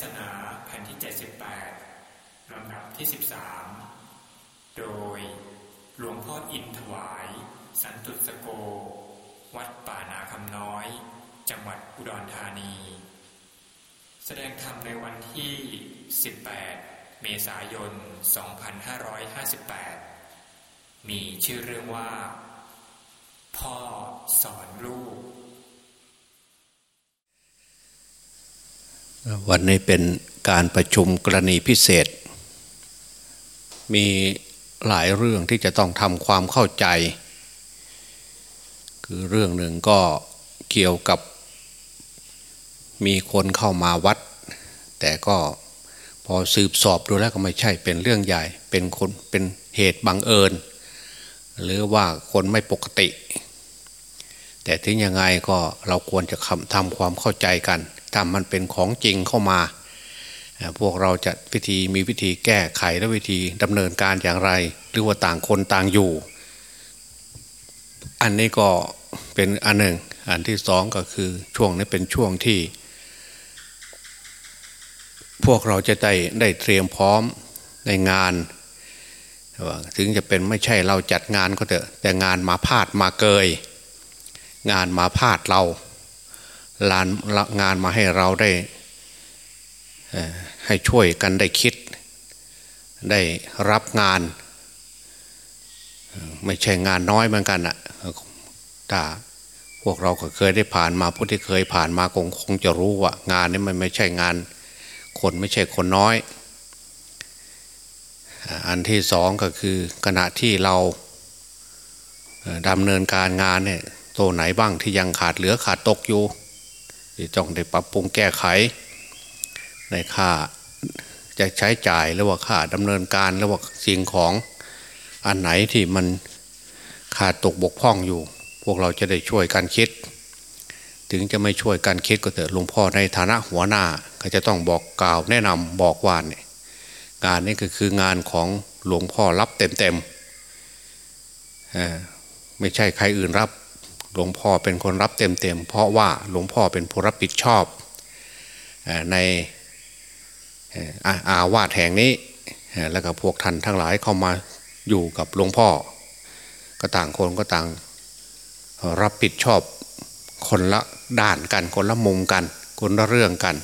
ศนาแผ่นที่ 78 ลำดับที่ 13 โดยหลวงพ่ออินถวาย สันตุสโก วัดป่านาคำน้อย จังหวัดอุดรธานี แสดงธรรมในวันที่ 18 เมษายน 2558 มีชื่อเรื่องว่า พ่อสอนลูก วันนี้เป็นการประชุมกรณีพิเศษ มีหลายเรื่องที่จะต้องทำความเข้าใจ คือเรื่องหนึ่งก็เกี่ยวกับมีคนเข้ามาวัด แต่ก็พอสืบสอบดูแล้วก็ไม่ใช่เป็นเรื่องใหญ่ เป็นคนเป็นเหตุบังเอิญ หรือว่าคนไม่ปกติ แต่ถึงยังไงก็เราควรจะทำความเข้าใจกัน ถ้ามันเป็นของจริงเข้ามา พวกเราจะวิธีมีวิธีแก้ไขและวิธีดำเนินการอย่างไร หรือว่าต่างคนต่างอยู่ อันนี้ก็เป็นอันหนึ่ง อันที่สองก็คือช่วงนี้เป็นช่วงที่ พวกเราจะได้ได้เตรียมพร้อมในงานถึงจะเป็นไม่ใช่เราจัดงานก็เถอะแต่งานมาพาดมาเกย งานมาพาดเรา ลานงานมาให้เราได้ให้ช่วยกันได้คิด ได้รับงาน ไม่ใช่งานน้อยเหมือนกันอะถ้าพวกเราก็เคยได้ผ่านมาผู้ที่เคยผ่านมาคงคงจะรู้ว่างานนี้มันไม่ใช่งาน คนไม่ใช่คนน้อย อันที่สองก็คือขณะที่เราดำเนินการงานเนี่ยตัวไหนบ้างที่ยังขาดเหลือขาดตกอยู่ ที่ต้องได้ปรับปรุงแก้ไข ในค่าจะใช้จ่ายหรือว่าค่าดำเนินการหรือว่าสิ่งของอันไหนที่มันขาดตกบกพร่องอยู่ พวกเราจะได้ช่วยกันคิด ถึงจะไม่ช่วยกันคิดก็เถอะหลวงพ่อในฐานะหัวหน้า ก็จะต้องบอกกล่าวแนะนำบอกว่าเนี่ยงานนี้ก็คืองานของหลวงพ่อรับเต็มๆไม่ใช่ใครอื่นรับ หลวงพ่อเป็นคนรับเต็มๆ เพราะว่าหลวงพ่อเป็นผู้รับผิดชอบในอาวาสแห่งนี้ แล้วก็พวกท่านทั้งหลายเข้ามาอยู่กับหลวงพ่อ ก็ต่างคนก็ต่างรับผิดชอบคนละด้านกันคนละมุมกัน คนละเรื่องกัน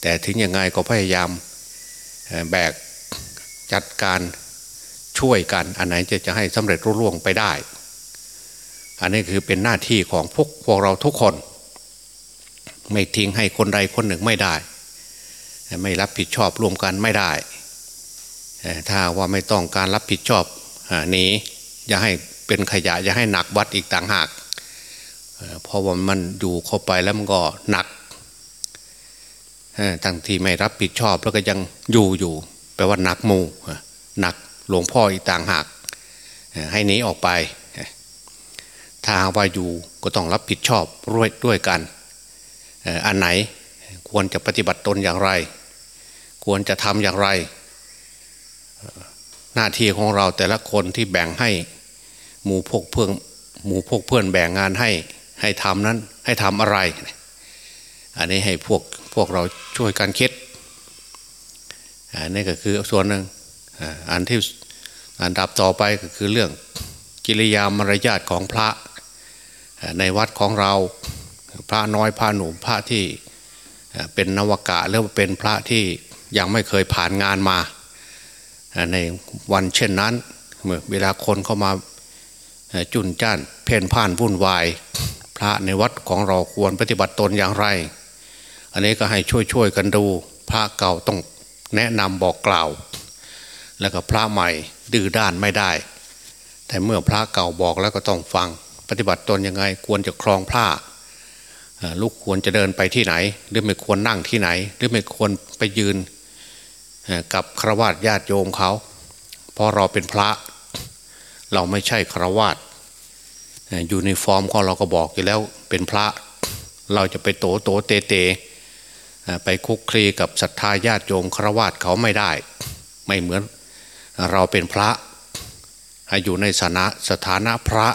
แต่ถึงยังไงก็พยายามแบกจัดการช่วยกัน อันไหนจะจะให้สำเร็จรุ่ร่วงไปได้ อันนี้คือเป็นหน้าที่ของพวกพวกเราทุกคน ไม่ทิ้งให้คนใดคนหนึ่งไม่ได้ ไม่รับผิดชอบร่วมกันไม่ได้ ถ้าว่าไม่ต้องการรับผิดชอบนี้อย่าให้เป็นขยะอย่าให้หนักวัดอีกต่างหากเพราะว่ามันอยู่เข้าไปแล้วมันก็หนักทั้งที่ไม่รับผิดชอบแล้วก็ยังอยู่อยู่แปลว่าหนักมูหนักหลวงพ่ออีกต่างหากให้หนีออกไป ถ้าว่าอยู่ก็ต้องรับผิดชอบร่วยด้วยกันอันไหนควรจะปฏิบัติตนอย่างไร ควรจะทำอย่างไร หน้าที่ของเราแต่ละคนที่แบ่งให้หมู่พวกเพื่อนหมู่พวกเพื่อนแบ่งงานให้ให้ทำนั้นให้ทำอะไร อันนี้ให้พวกพวกเราช่วยกันคิดอันนี้ก็คือส่วนหนึ่งอันที่อันดับต่อไปก็คือเรื่องกิริยามารยาทของพระ ในวัดของเราพระน้อยพระหนุ่มพระที่เป็นนวกะหรือเป็นพระที่ยังไม่เคยผ่านงานมา ในวันเช่นนั้นเมื่อเวลาคนเข้ามาจุนจ้านเพ่นพ่านวุ่นวาย พระในวัดของเราควรปฏิบัติตนอย่างไร อันนี้ก็ให้ช่วยช่วยกันดู พระเก่าต้องแนะนำบอกกล่าว แล้วก็พระใหม่ดื้อด้านไม่ได้ แต่เมื่อพระเก่าบอกแล้วก็ต้องฟัง ปฏิบัติตนยังไง ควรจะคลองผ้าลูกควรจะเดินไปที่ไหน หรือไม่ควรนั่งที่ไหน หรือไม่ควรไปยืนกับครวญญาติโยมเขาเพราะเราเป็นพระ เราไม่ใช่ครวญอยู่ในฟอร์มของเราก็บอกอยู่แล้วเป็นพระ เราจะไปโตโตเตเตไปคุกคลีกับศรัทธาญาติโยมครวญเขาไม่ได้ ไม่เหมือนเราเป็นพระอยู่ในสถานะสถานะพระ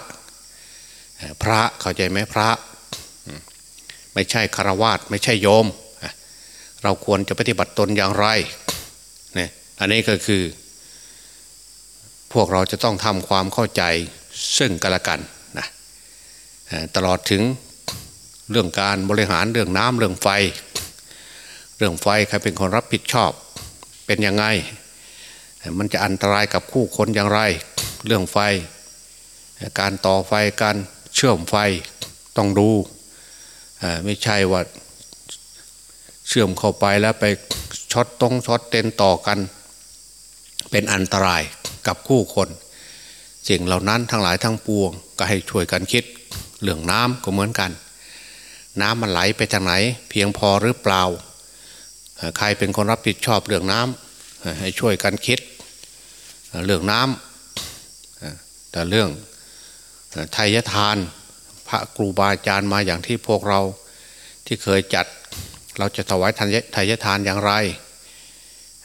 พระเข้าใจไหมพระ ไม่ใช่คารวาสไม่ใช่โยม เราควรจะปฏิบัติตนอย่างไรเนี่ยอันนี้ก็คือ พวกเราจะต้องทำความเข้าใจซึ่งกันและกันนะตลอดถึงเรื่องการบริหารเรื่องน้ำเรื่องไฟ เรื่องไฟใครเป็นคนรับผิดชอบเป็นยังไง มันจะอันตรายกับผู้คนอย่างไร เรื่องไฟ การต่อไฟการ เชื่อมไฟต้องดูไม่ใช่ว่าเชื่อมเข้าไปแล้วไปช็อตตรงช็อตเต็นท์ต่อกัน เป็นอันตรายกับผู้คนสิ่งเหล่านั้นทั้งหลายทั้งปวง ก็ให้ช่วยกันคิดเรื่องน้ำก็เหมือนกัน น้ำมันไหลไปทางไหน เพียงพอหรือเปล่า ใครเป็นคนรับผิดชอบเรื่องน้ำให้ช่วยกันคิดเรื่องน้ำแต่เรื่อง ไทยทาน พระครูบาอาจารย์มาอย่างที่พวกเราที่เคยจัด เราจะถวายทายทานอย่างไร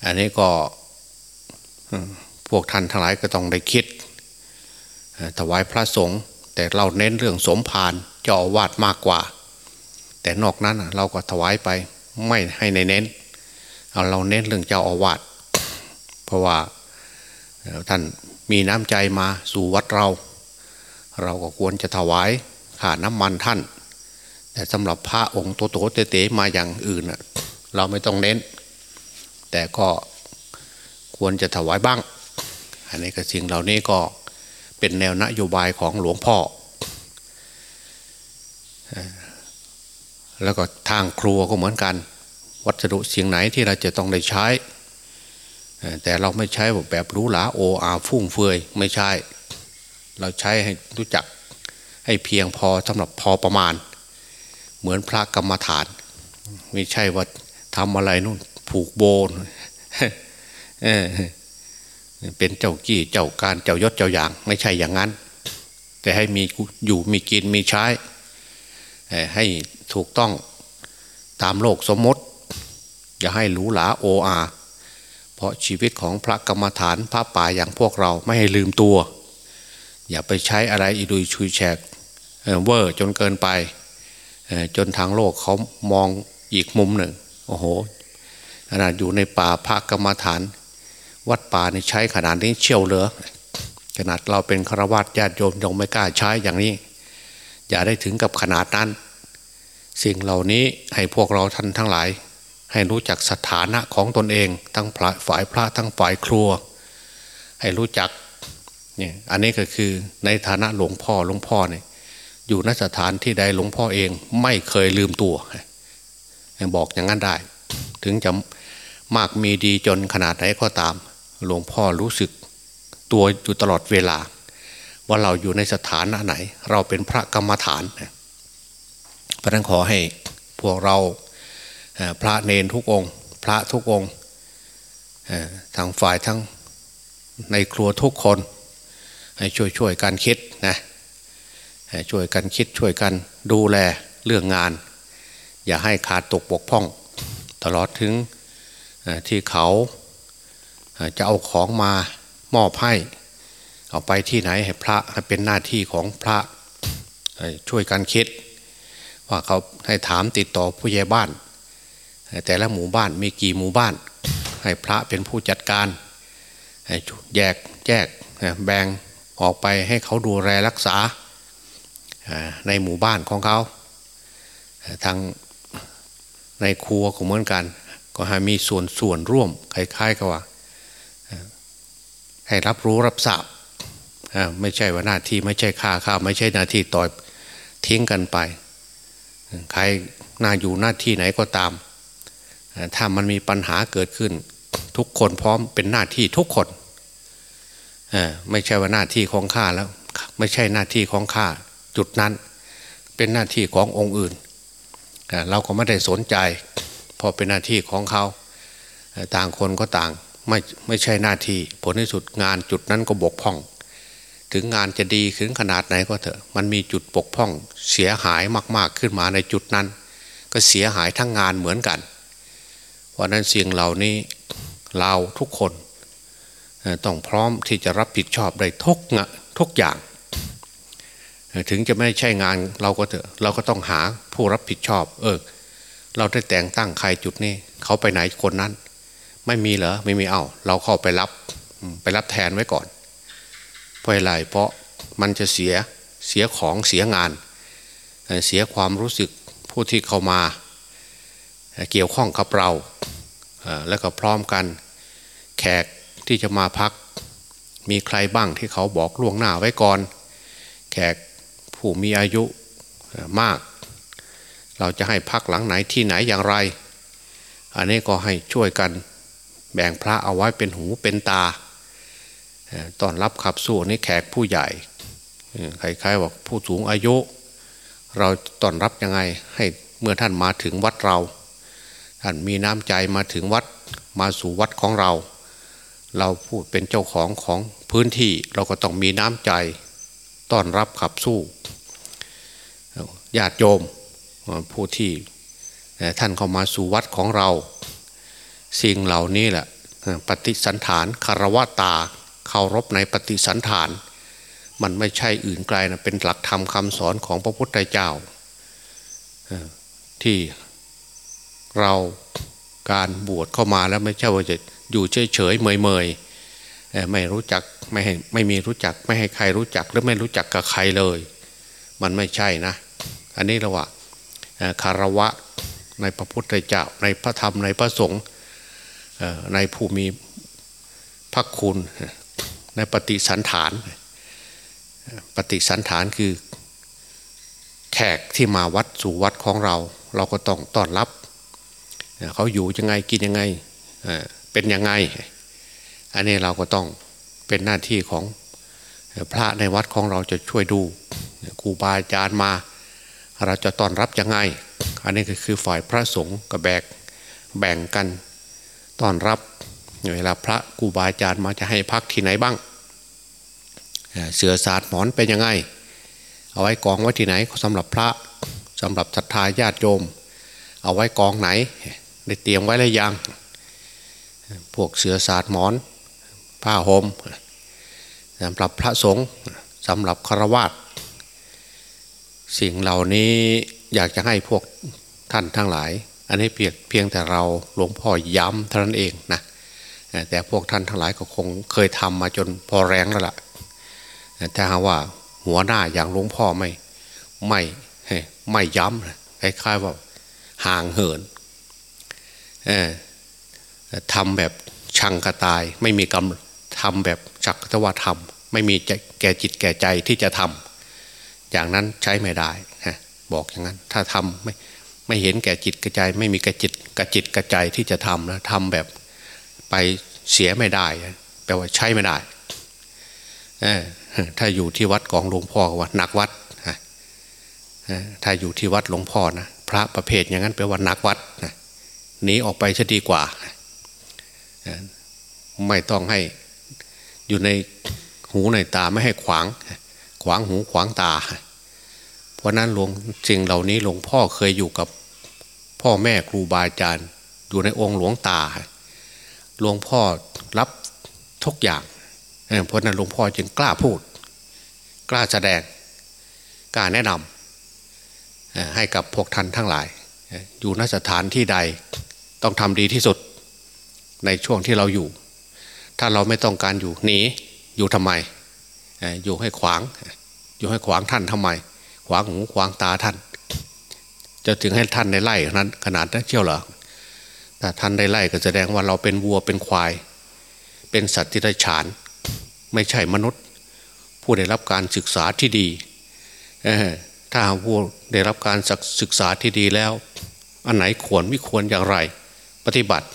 อันนี้ก็พวกท่านทั้งหลายก็ต้องได้คิด ถวายพระสงฆ์แต่เราเน้นเรื่องสมภารเจ้าอาวาสมากกว่า แต่นอกนั้นเราก็ถวายไปไม่ให้ในเน้นเอาเราเน้นเรื่องเจ้าอาวาสเพราะว่าท่านมีน้ำใจมาสู่วัดเรา เราก็ควรจะถวายค่าน้ำมันท่าน แต่สำหรับพระองค์โตโตเต๋มาอย่างอื่นเราไม่ต้องเน้น แต่ก็ควรจะถวายบ้าง อันนี้ก็สิ่งเหล่านี้ก็เป็นแนวนโยบายของหลวงพ่อ แล้วก็ทางครัวก็เหมือนกัน วัสดุสิ่งไหนที่เราจะต้องได้ใช้ แต่เราไม่ใช้แบบรู้หลาโออาฟุ่งเฟือยไม่ใช่ เราใช้ให้รู้จักให้เพียงพอสำหรับพอประมาณ เหมือนพระกรรมฐาน ไม่ใช่ว่าทำอะไรนู่นผูกโบนเป็นเจ้ากี้เจ้าการเจ้ายศเจ้าอย่าง ไม่ใช่อย่างนั้น แต่ให้มีอยู่มีกินมีใช้ให้ถูกต้องตามโลกสมมติ อย่าให้หรูหราโออาเพราะชีวิตของพระกรรมฐานพระป่าอย่างพวกเราไม่ให้ลืมตัว อย่าไปใช้อะไรอีดุยชุยแฉกเวอร์จนเกินไป จนทางโลกเขามองอีกมุมหนึ่ง โอ้โหขนาดอยู่ในป่าพระกรรมฐาน วัดป่านี่ใช้ขนาดนี้เชี่ยวเหลือ ขนาดเราเป็นฆราวาสญาติโยมยังไม่กล้าใช้อย่างนี้ อย่าได้ถึงกับขนาดนั้น สิ่งเหล่านี้ให้พวกเราท่านทั้งหลาย ให้รู้จักสถานะของตนเอง ทั้งฝ่ายพระทั้งฝ่ายครัว ให้รู้จัก เนี่ยอันนี้ก็คือในฐานะหลวงพ่อหลวงพ่อเนี่ยอยู่นสถานที่ใดหลวงพ่อเองไม่เคยลืมตัว บอกอย่างนั้นได้ ถึงจะมากมีดีจนขนาดไหนก็ตาม หลวงพ่อรู้สึกตัวอยู่ตลอดเวลา ว่าเราอยู่ในสถานะไหน เราเป็นพระกรรมฐานพระนั้นขอให้พวกเราพระเนนทุกองค์พระทุกองค์ทางฝ่ายทั้งในครัวทุกคน ให้ช่วยการคิดนะช่วยกันคิดช่วยกันดูแลเรื่องงาน อย่าให้ขาดตกบกพร่อง ตลอดถึงที่เขาจะเอาของมามอบให้ เอาไปที่ไหนให้พระเป็นหน้าที่ของพระช่วยกันคิด ว่าเขาให้ถามติดต่อผู้ใหญ่บ้าน แต่ละหมู่บ้านมีกี่หมู่บ้าน ให้พระเป็นผู้จัดการแยกแยกแบ่ง ออกไปให้เขาดูแลรักษาในหมู่บ้านของเขาทางในครัวก็เหมือนกัน ก็ให้มีส่วนส่วนร่วมคล้ายๆกับว่า ให้รับรู้รับทราบไม่ใช่ว่าหน้าที่ไม่ใช่ค่าข้าวไม่ใช่หน้าที่ต่อยทิ้งกันไป ใครน่าอยู่หน้าที่ไหนก็ตาม ถ้ามันมีปัญหาเกิดขึ้น ทุกคนพร้อมเป็นหน้าที่ทุกคน ไม่ใช่ว่าหน้าที่ของข้าแล้ว ไม่ใช่หน้าที่ของข้าจุดนั้น เป็นหน้าที่ขององค์อื่น เราก็ไม่ได้สนใจ พอเป็นหน้าที่ของเขา ต่างคนก็ต่างไม่ไม่ใช่หน้าที่ผลที่สุดงานจุดนั้นก็บกพร่อง ถึงงานจะดีถึงขนาดไหนก็เถอะ มันมีจุดบกพร่องเสียหายมาก ๆขึ้นมาในจุดนั้น ก็เสียหายทั้งงานเหมือนกัน เพราะนั้นสิ่งเหล่านี้เราทุกคน ต้องพร้อมที่จะรับผิดชอบได้ทุกงทุกอย่าง ถึงจะไม่ใช่งานเราก็เถอะเราก็ต้องหาผู้รับผิดชอบ เออ เราได้แต่งตั้งใครจุดนี้ เขาไปไหนคนนั้น ไม่มีเหรอไม่มีเอา เราเข้าไปรับไปรับแทนไว้ก่อน เพราะอะไรเพราะมันจะเสียเสียของเสียงาน เสียความรู้สึกผู้ที่เข้ามา เกี่ยวข้องกับเราแล้วก็พร้อมกันแขก ที่จะมาพัก มีใครบ้างที่เขาบอกล่วงหน้าไว้ก่อน แขกผู้มีอายุมาก เราจะให้พักหลังไหนที่ไหนอย่างไร อันนี้ก็ให้ช่วยกันแบ่งพระเอาไว้เป็นหูเป็นตาตอนรับขับสู้นี่แขกผู้ใหญ่ใครๆบอกผู้สูงอายุ เราตอนรับยังไงให้เมื่อท่านมาถึงวัดเรา ท่านมีน้ำใจมาถึงวัดมาสู่วัดของเรา เราพูดเป็นเจ้าของของพื้นที่เราก็ต้องมีน้ำใจต้อนรับขับสู้ญาติโยมผู้ที่ท่านเข้ามาสู่วัดของเรา สิ่งเหล่านี้แหละปฏิสันฐานคารวะตาเคารพในปฏิสันฐาน มันไม่ใช่อื่นไกลนะเป็นหลักธรรมคำสอนของพระพุทธเจ้าที่เราการบวชเข้ามาแล้วไม่ใช่ว่าจะ อยู่เฉยเฉยเมยเมยไม่รู้จักไม่ให้ไม่มีรู้จักไม่ให้ใครรู้จักหรือไม่รู้จักกับใครเลย มันไม่ใช่นะ อันนี้เราว่าคารวะในพระพุทธเจ้าในพระธรรมในพระสงฆ์ในผู้มีพระคุณในปฏิสันฐาน ปฏิสันฐานคือแขกที่มาวัดสู่วัดของเรา เราก็ต้องต้อนรับ เขาอยู่ยังไงกินยังไง เป็นยังไง อันนี้เราก็ต้องเป็นหน้าที่ของพระในวัดของเราจะช่วยดูครูบาอาจารย์มา เราจะต้อนรับยังไง อันนี้ก็คือฝ่ายพระสงฆ์กับแบกแบ่งกันต้อนรับเวลาพระครูบาอาจารย์มาจะให้พักที่ไหนบ้าง เสือสาดหมอนเป็นยังไง เอาไว้กองไว้ที่ไหนสำหรับพระสำหรับศรัทธาญาติโยม เอาไว้กองไหน ได้เตรียมไว้แล้วยัง พวกเสือสาดหมอน ผ้าห่มสำหรับพระสงฆ์สำหรับฆราวาสสิ่งเหล่านี้อยากจะให้พวกท่านทั้งหลาย อันนี้เพียงเพียงแต่เราหลวงพ่อย้ำเท่านั้นเองนะแต่พวกท่านทั้งหลายก็คงเคยทำมาจนพอแรงแล้วล่ะถ้าหาว่าหัวหน้าอย่างหลวงพ่อไม่ไม่ไม่ย้ำคล้ายๆว่าห่างเหิน ทำแบบชังกระตาย ไม่มีกำทำแบบจักรวาทำไม่มีแก่จิตแก่ใจที่จะทำอย่างนั้นใช้ไม่ได้บอกอย่างนั้น ถ้าทำไม่ไม่เห็นแก่จิตกระใจไม่มีกระจิตกระจิตกระใจที่จะทำนะทำแบบไปเสียไม่ได้แปลว่าใช้ไม่ได้ถ้าอยู่ที่วัดของหลวงพ่อว่าหนักวัดถ้าอยู่ที่วัดหลวงพ่อนะพระประเภทอย่างนั้นแปลว่าหนักวัดหนีออกไปจะดีกว่า ไม่ต้องให้อยู่ในหูในตาไม่ให้ขวาง ขวางหูขวางตา เพราะนั้นหลวงสิ่งเหล่านี้หลวงพ่อเคยอยู่กับพ่อแม่ครูบาอาจารย์ อยู่ในองค์หลวงตาหลวงพ่อรับทุกอย่างเพราะนั้นหลวงพ่อจึงกล้าพูด กล้าแสดงกล้าแนะนำให้กับพวกท่านทั้งหลาย อยู่นสถานที่ใดต้องทำดีที่สุด ในช่วงที่เราอยู่ ถ้าเราไม่ต้องการอยู่หนีอยู่ทำไม อยู่ให้ขวาง อยู่ให้ขวางท่านทำไม ขวางหูขวางตาท่าน จะถึงให้ท่านในไล่นั้นขนาดนั้นเชี่ยวเหรอถ้าท่านได้ไล่ก็แสดงว่าเราเป็นวัวเป็นควาย เป็นสัตว์ที่ได้ฉาน ไม่ใช่มนุษย์ ผู้ได้รับการศึกษาที่ดีถ้าผู้ได้รับการศึกษาที่ดีแล้ว อันไหนควรไม่ควรอย่างไร ปฏิบัติ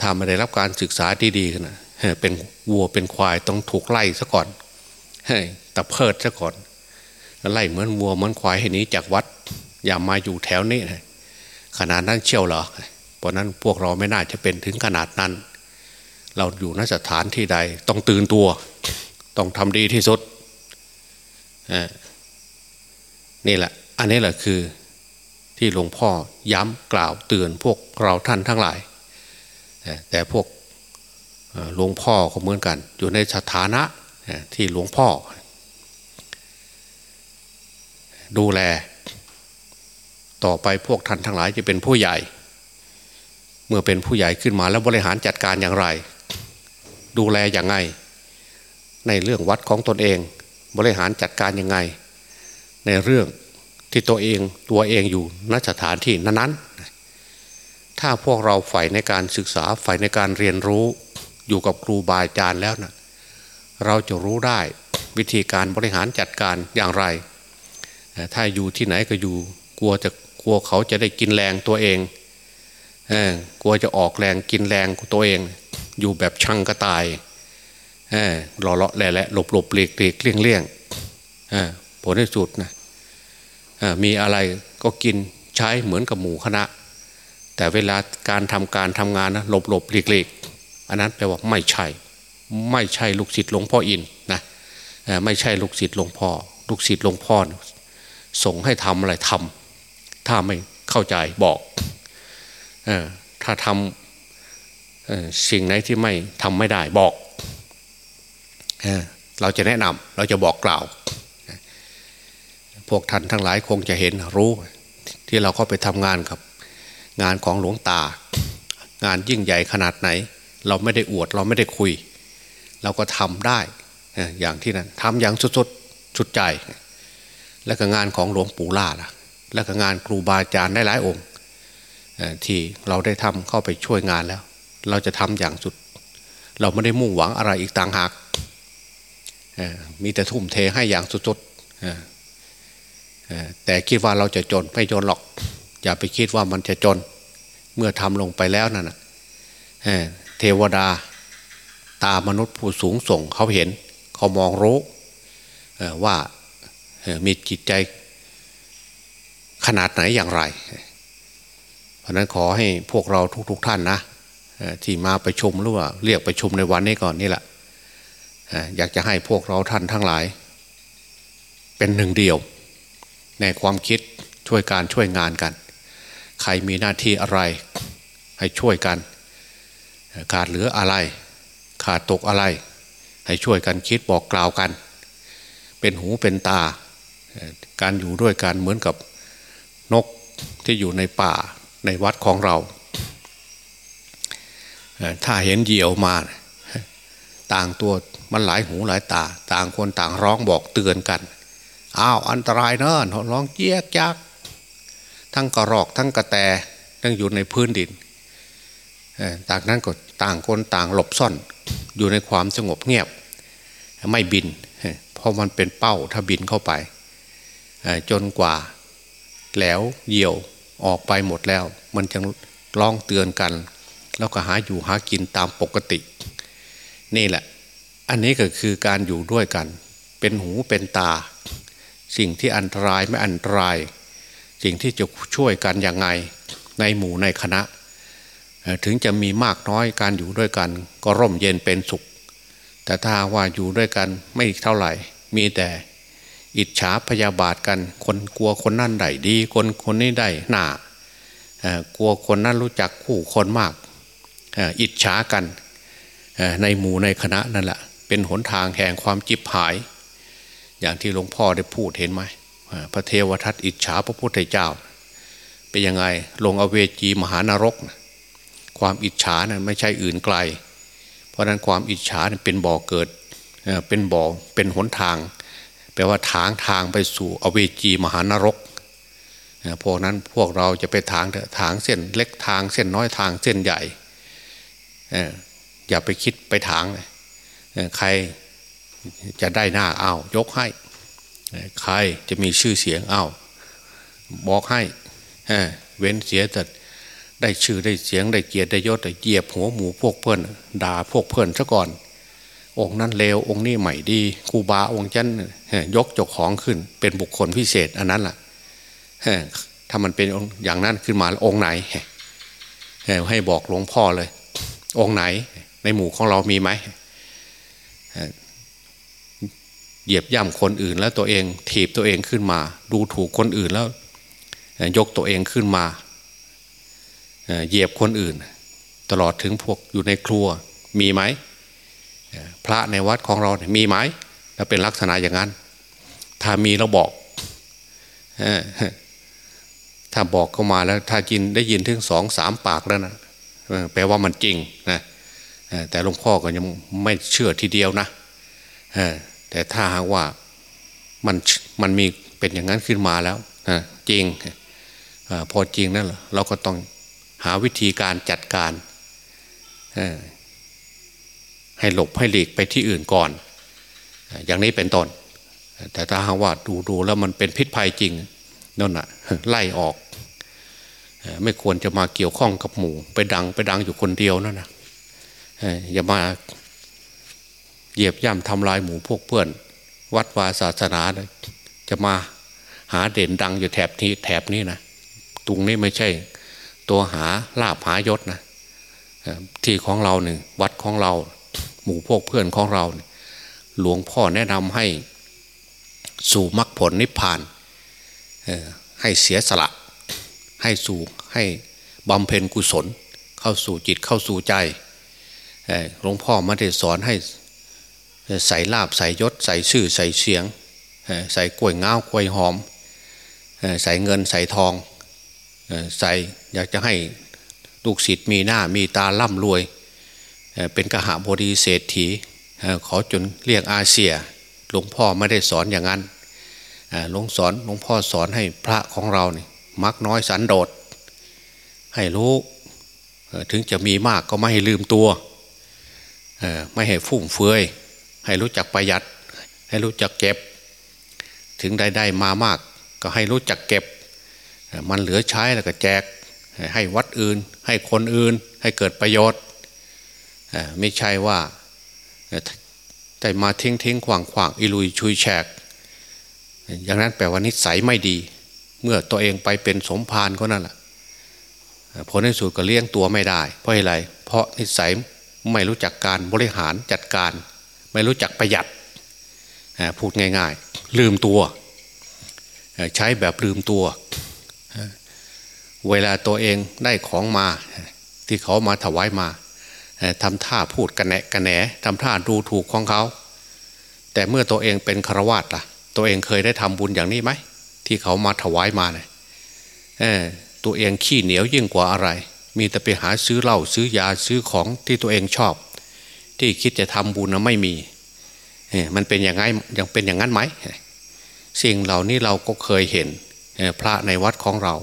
ถ้าไม่ได้รับการศึกษาที่ดีนะเป็นวัวเป็นควายต้องถูกไล่ซะก่อนแต่เพิดซะก่อน ไล่เหมือนวัวเหมือนควายให้นี้จากวัด อย่ามาอยู่แถวนี้ขนาดนั้นเชี่ยวเหรอราะนั้นพวกเราไม่น่าจะเป็นถึงขนาดนั้น เราอยู่นสถานที่ใด ต้องตื่นตัว ต้องทำดีที่สุดนี่แหละ อันนี้แหละคือที่หลวงพ่อย้ำกล่าวเตือนพวกเราท่านทั้งหลาย แต่พวกหลวงพ่อก็เหมือนกัน อยู่ในสถานะที่หลวงพ่อ ดูแล ต่อไปพวกท่านทั้งหลายจะเป็นผู้ใหญ่ เมื่อเป็นผู้ใหญ่ขึ้นมาแล้วบริหารจัดการอย่างไร ดูแลอย่างไง ในเรื่องวัดของตนเอง บริหารจัดการยังไง ในเรื่องที่ตัวเองตัวเองอยู่ณสถานที่นั้นๆ ถ้าพวกเราใฝ่ในการศึกษาใฝ่ในการเรียนรู้อยู่กับครูบาอาจารย์แล้วนะเราจะรู้ได้วิธีการบริหารจัดการอย่างไร ถ้าอยู่ที่ไหนก็อยู่กลัวจะกลัวเขาจะได้กินแรงตัวเองเออกลัวจะออกแรงกินแรงตัวเอง อยู่แบบช่งกระต่ายเออหล่อเลาะแหละหลบหลบเลียกเลียกเลี่ยงเลี่ยงเออผลที่สุดนะมีอะไรก็กินใช้เหมือนกับหมูคณะ แต่เวลาการทำการทำงานนะหลบหลบเลีกเลีกอันนั้นแปลว่าไม่ใช่ ไม่ใช่ลูกศิษย์หลวงพ่ออินนะไม่ใช่ลูกศิษย์หลวงพ่อ ลูกศิษย์หลวงพ่อส่งให้ทำอะไรทำถ้าไม่เข้าใจบอกอถ้าทำสิ่งไหนที่ไม่ทำไม่ได้บอกเเราจะแนะนำเราจะบอกกล่าว พวกท่านทั้งหลายคงจะเห็นรู้ ที่เราเข้าไปทำงานกับ งานของหลวงตา งานยิ่งใหญ่ขนาดไหน เราไม่ได้อวดเราไม่ได้คุย เราก็ทำได้อย่างที่นั้นทำอย่างสุดๆสุดใจ และก็งานของหลวงปู่ล่าล่ะ และก็งานครูบาอาจารย์ได้หลายองค์ที่เราได้ทำเข้าไปช่วยงานแล้ว เราจะทำอย่างสุด เราไม่ได้มุ่งหวังอะไรอีกต่างหากมีแต่ทุ่มเทให้อย่างสุดๆแต่คิดว่าเราจะจนไม่จนหรอก อย่าไปคิดว่ามันจะจน เมื่อทำลงไปแล้วนั่นเทวดาตามนุษย์ผู้สูงส่งเขาเห็น เขามองรู้ว่ามีจิตใจขนาดไหนอย่างไร เพราะนั้นขอให้พวกเราทุก ๆทท่านนะที่มาไปชมหรือว่าเรียกไปชมในวันนี้ก่อนนี่แหละอยากจะให้พวกเราท่านทั้งหลาย เป็นหนึ่งเดียว ในความคิดช่วยการช่วยงานกัน ใครมีหน้าที่อะไร ให้ช่วยกัน ขาดเหลืออะไร ขาดตกอะไร ให้ช่วยกันคิดบอกกล่าวกัน เป็นหูเป็นตา การอยู่ด้วยกันเหมือนกับนกที่อยู่ในป่าในวัดของเรา ถ้าเห็นเหยี่ยวมา ต่างตัวมันหลายหูหลายตา ต่างคนต่างร้องบอกเตือนกันอ้าวอันตรายเนอะร้องเจี๊ยกจัก ทั้งกระรอกทั้งกระแตทั้งอยู่ในพื้นดินต่างนั้นก็ต่างคนต่างหลบซ่อน อยู่ในความสงบเงียบ ไม่บิน เพราะมันเป็นเป้าถ้าบินเข้าไป จนกว่าแล้วเหยี่ยวออกไปหมดแล้ว มันจะร้องเตือนกัน แล้วก็หาอยู่หากินตามปกติ นี่แหละ อันนี้ก็คือการอยู่ด้วยกัน เป็นหูเป็นตา สิ่งที่อันตรายไม่อันตราย สิ่งที่จะช่วยกันอยังไงในหมู่ในคณะ ถึงจะมีมากน้อยการอยู่ด้วยกัน ก็ร่มเย็นเป็นสุข แต่ถ้าว่าอยู่ด้วยกันไม่เท่าไหร่ มีแต่อิจฉาพยาบาทกัน คนกลัวคนนั่นได้ดี คนคนนี้ได้หนากลัวคนนั้นรู้จักคู่คนมากอิจฉากันในหมู่ในคณะนั่นแหละเป็นหนทางแห่งความจิบหาย อย่างที่หลวงพ่อได้พูดเห็นไหม พระเทวทัตอิจฉาพระพุทธเจ้า เป็นยังไงลงอเวจีมหานรก ความอิจฉานั้นไม่ใช่อื่นไกล เพราะนั้นความอิจฉาเป็นบ่อเกิดเป็นบ่อเป็นหนทาง แปลว่าทางทางไปสู่อเวจีมหานรกพวกนั้นพวกเราจะไปทางทางเส้นเล็กทางเส้นน้อยทางเส้นใหญ่อย่าไปคิดไปทางใครจะได้หน้าอ้าวยกให้ ใครจะมีชื่อเสียงอ้าวบอกให้เว้นเสียแต่ได้ชื่อได้เสียงได้เกียรติได้ยศได้เหยียบหัวหมูพวกเพื่อนด่าพวกเพื่อนซะก่อน องค์นั้นเลวองค์นี้ใหม่ดีครูบาองค์จันยกจกของขึ้น เป็นบุคคลพิเศษอันนั้นแหละถ้ามันเป็นอย่างนั้นขึ้นมาองค์ไหนให้บอกหลวงพ่อเลย องค์ไหน ในหมู่ของเรามีไหม เหยียบย่ำคนอื่น แล้วตัวเองถีบตัวเองขึ้นมา ดูถูกคนอื่นแล้วยกตัวเองขึ้นมาเหยียบคนอื่น ตลอดถึงพวกอยู่ในครัวมีไหมพระในวัดของเราเนี่ยมีไหมถ้าเป็นลักษณะอย่างนั้น ถ้ามีเราบอกถ้าบอกเข้ามาแล้ว ถ้ายินได้ยินถึงสองสามปากแล้วนะแปลว่ามันจริงนะแต่หลวงพ่อก็ยังไม่เชื่อทีเดียวนะ แต่ถ้าหากว่ามันมันมีเป็นอย่างนั้นขึ้นมาแล้วจริงพอจริงนั่นเราก็ต้องหาวิธีการจัดการ ให้หลบให้หลีกไปที่อื่นก่อน อย่างนี้เป็นต้นแต่ถ้าหากว่าดูดูแล้วมันเป็นพิษภัยจริงนั่นน่ะไล่ออก ไม่ควรจะมาเกี่ยวข้องกับหมู่ ไปดังไปดังอยู่คนเดียวนั่นนะอย่ามา เหยียบย่ำทำลายหมู่พวกเพื่อน วัดวาศาสนาจะมาหาเด่นดังอยู่แถบนี้แถบนี้นะตรงนี้ไม่ใช่ ตัวหาลาบหายศนะที่ของเราหนึ่งวัดของเรา หมู่พวกเพื่อนของเรา หลวงพ่อแนะนำให้สู่มรรคผลนิพพานให้เสียสละ ให้สู่ให้บำเพ็ญกุศล เข้าสู่จิตเข้าสู่ใจหลวงพ่อไม่ได้สอนให้ ใส่ลาบใส่ยศ ใส่ชื่อใส่เสียง ใส่กล้วยง้าวกล้วยหอม ใส่เงินใส่ทอง ใส่อยากจะให้ลูกศิษย์มีหน้ามีตาล่ำรวย เป็นกหาบดีเศรษฐีขอจนเรียกอาเซียหลวงพ่อไม่ได้สอนอย่างนั้นหลวงสอนหลวงพ่อสอนให้พระของเราเนี่ยมักน้อยสันโดษ ให้รู้ถึงจะมีมากก็ไม่ให้ลืมตัว ไม่ให้ฟุ่มเฟือย ให้รู้จักประหยัด ให้รู้จักเก็บ ถึงได้ได้มามาก ก็ให้รู้จักเก็บ มันเหลือใช้แล้วก็แจก ให้วัดอื่น ให้คนอื่น ให้เกิดประโยชน์ ไม่ใช่ว่าแต่มาทิ้งทิ้งขวางขวางอิลุยชุยแฉก อย่างนั้นแปลว่านิสัยไม่ดี เมื่อตัวเองไปเป็นสมภารก็นั่นแหละผลในสุดก็เลี้ยงตัวไม่ได้ เพราะอะไร เพราะนิสัยไม่รู้จักการบริหารจัดการ ไม่รู้จักประหยัดพูดง่าย ๆ ลืมตัว ใช้แบบลืมตัว เวลาตัวเองได้ของมา ที่เขามาถวายมาทำท่าพูดกันแหนกันแหนทำท่าดูถูกของเขา แต่เมื่อตัวเองเป็นฆรวาสล่ะ ตัวเองเคยได้ทำบุญอย่างนี้ไหม ที่เขามาถวายมาเนี่ยตัวเองขี้เหนียวยิ่งกว่าอะไร มีแต่ไปหาซื้อเหล้าซื้อยาซื้อของที่ตัวเองชอบ ที่คิดจะทำบุญนะไม่มีมันเป็นอย่างไงยังเป็นอย่างนั้นไหมสิ่งเหล่านี้เราก็เคยเห็นพระในวัดของเรา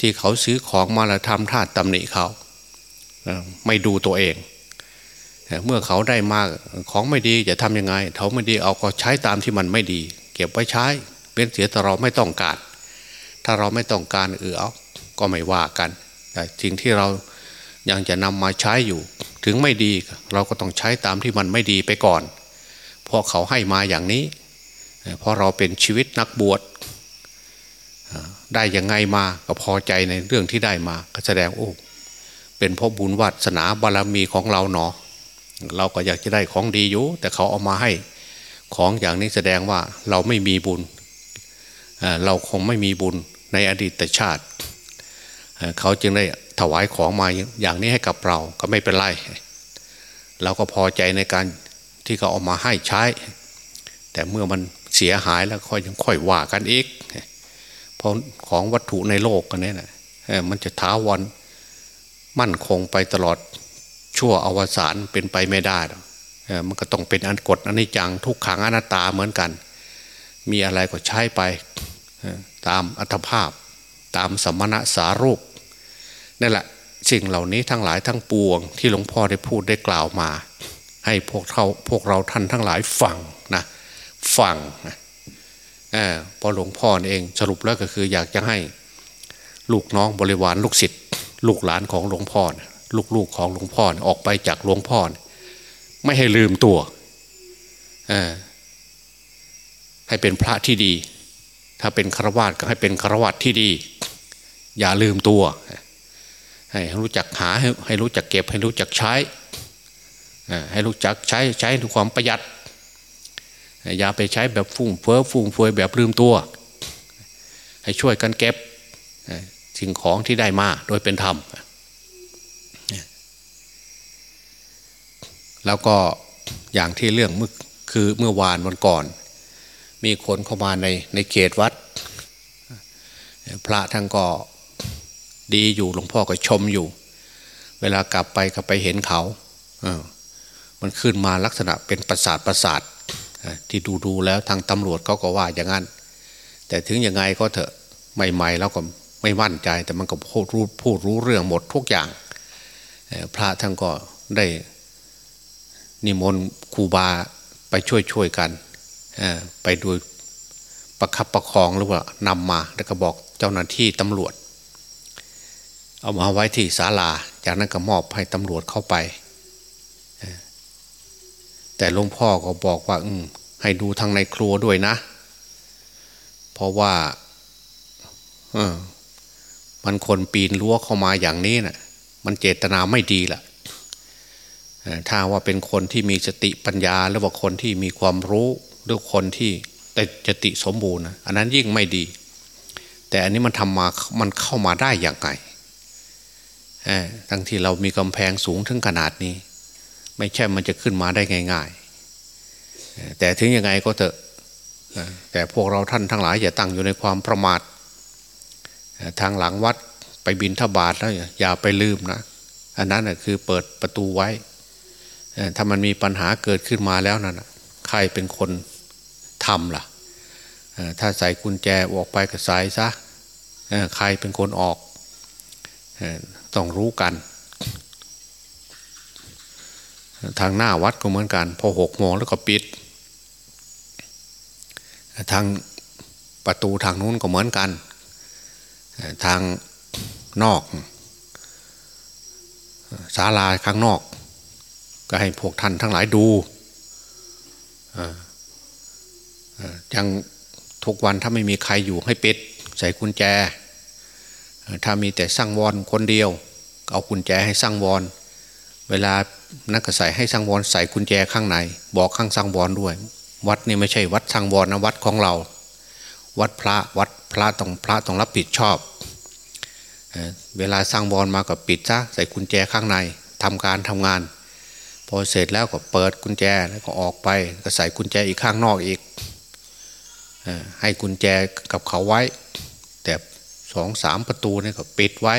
ที่เขาซื้อของมาแล้วทำท่าตำหนิเขาไม่ดูตัวเอง เมื่อเขาได้มากของไม่ดีจะทำยังไงเขาไม่ดีเอาก็ใช้ตามที่มันไม่ดี เก็บไว้ใช้เป็นเสียแต่เราไม่ต้องการ ถ้าเราไม่ต้องการเออเอาก็ไม่ว่ากันแต่สิ่งที่เรายังจะนำมาใช้อยู่ ถึงไม่ดีเราก็ต้องใช้ตามที่มันไม่ดีไปก่อนเพราะเขาให้มาอย่างนี้เพราะเราเป็นชีวิตนักบวชได้ยังไงมาก็พอใจในเรื่องที่ได้มา ก็แสดงโอ้เป็นเพราะบุญวัดสนาบารมีของเราเนาะเราก็อยากจะได้ของดีอยู่ แต่เขาเอามาให้ของอย่างนี้แสดงว่าเราไม่มีบุญเราคงไม่มีบุญในอดีตชาติ เขาจึงได้ถวายของมาอย่างนี้ให้กับเราก็ไม่เป็นไรเราก็พอใจในการที่เขาเอามาให้ใช้ แต่เมื่อมันเสียหายแล้วค่อยยังค่อยว่ากันอีกเพราะของวัตถุในโลกกันนี่นะมันจะท้าวันมั่นคงไปตลอดชั่วอวสานเป็นไปไม่ได้มันก็ต้องเป็นอันกฎอันนี้จังทุกขังอนัตตาเหมือนกัน มีอะไรก็ใช้ไปตามอัตภาพ ตามสมณะสารูป นั่นแหละสิ่งเหล่านี้ทั้งหลายทั้งปวง ที่หลวงพ่อได้พูดได้กล่าวมา ให้พวกเราพวกเราท่านทั้งหลายฟังนะฟังนะพอหลวงพ่อเองสรุปแล้วก็คืออยากจะให้ลูกน้องบริวารลูกศิษย์ลูกหลานของหลวงพ่อลูกๆของหลวงพ่อออกไปจากหลวงพ่อไม่ให้ลืมตัวให้เป็นพระที่ดี ถ้าเป็นฆราวาสก็ให้เป็นฆราวาสที่ดี อย่าลืมตัว ให้รู้จักหาให้รู้จักเก็บให้รู้จักใช้ ให้รู้จักใช้ใช้ด้วยความประหยัด อย่าไปใช้แบบฟุ่งเฟ้อฟุ่งเฟือยแบบลืมตัว ให้ช่วยกันเก็บสิ่งของที่ได้มาโดยเป็นธรรม แล้วก็อย่างที่เรื่องเมื่อคือเมื่อวานวันก่อน มีคนเข้ามาในในเขตวัด พระท่านก็ ดีอยู่หลวงพ่อก็ชมอยู่ เวลากลับไปก็ไปเห็นเขาเออมันขึ้นมาลักษณะเป็นประสาทประสาทที่ดูดูแล้วทางตำรวจเขาก็ว่าอย่างนั้น แต่ถึงยังไงก็เถอะใหม่ๆแล้วก็ไม่มั่นใจ แต่มันก็พูดรู้พูดรู้เรื่องหมดทุกอย่าง พระท่านก็ได้นิมนต์ครูบาไปช่วยช่วยกันไปดูประคับประคองหรือว่านำมาแล้วก็บอกเจ้าหน้าที่ตำรวจ เอามาไว้ที่ศาลา จากนั้นก็มอบให้ตำรวจเข้าไป แต่หลวงพ่อก็บอกว่า อืให้ดูทางในครัวด้วยนะ เพราะว่าเออมันคนปีนรั้วเข้ามาอย่างนี้นะ่ะ มันเจตนาไม่ดีล่ะถ้าว่าเป็นคนที่มีสติปัญญา หรือว่าคนที่มีความรู้หรือคนที่แต่จติสมบูรณ์อันนั้นยิ่งไม่ดี แต่อันนี้มันทำมามันเข้ามาได้อย่างไง ทั้งที่เรามีกำแพงสูงถึงขนาดนี้ ไม่ใช่มันจะขึ้นมาได้ง่าย ๆ แต่ถึงยังไงก็เถอะแต่พวกเราท่านทั้งหลายอย่าตั้งอยู่ในความประมาททางหลังวัดไปบินทบาทแล้วอย่าไปลืมนะอันนั้นคือเปิดประตูไว้ ถ้ามันมีปัญหาเกิดขึ้นมาแล้วนั่นใครเป็นคนทำล่ะ ถ้าใส่กุญแจออกไปก็ใส่ซะใครเป็นคนออก ต้องรู้กัน ทางหน้าวัดก็เหมือนกัน พอหกโมงแล้วก็ปิด ทางประตูทางนู้นก็เหมือนกัน ทางนอกศาลาข้างนอก ก็ให้พวกท่านทั้งหลายดูยังทุกวันถ้าไม่มีใครอยู่ให้ปิด ใส่กุญแจ ถ้ามีแต่สร้างวอนคนเดียว เอากุญแจให้สร้างวอนเวลานักใส่ให้สร้างวอนใส่กุญแจข้างในบอกข้างสร้างวอนด้วย วัดนี่ไม่ใช่วัดสร้างวอนนะวัดของเรา วัดพระวัดพระต้องพระต้องรับผิดชอบ เวลาสร้างวอนมาก็ปิดซะใส่กุญแจข้างในทำการทำงาน พอเสร็จแล้วก็เปิดกุญแจแล้วก็ออกไปก็ใส่กุญแจอีกข้างนอกอีกให้กุญแจกับเขาไว้ แต่ สองสามประตูนี่ก็ปิดไว้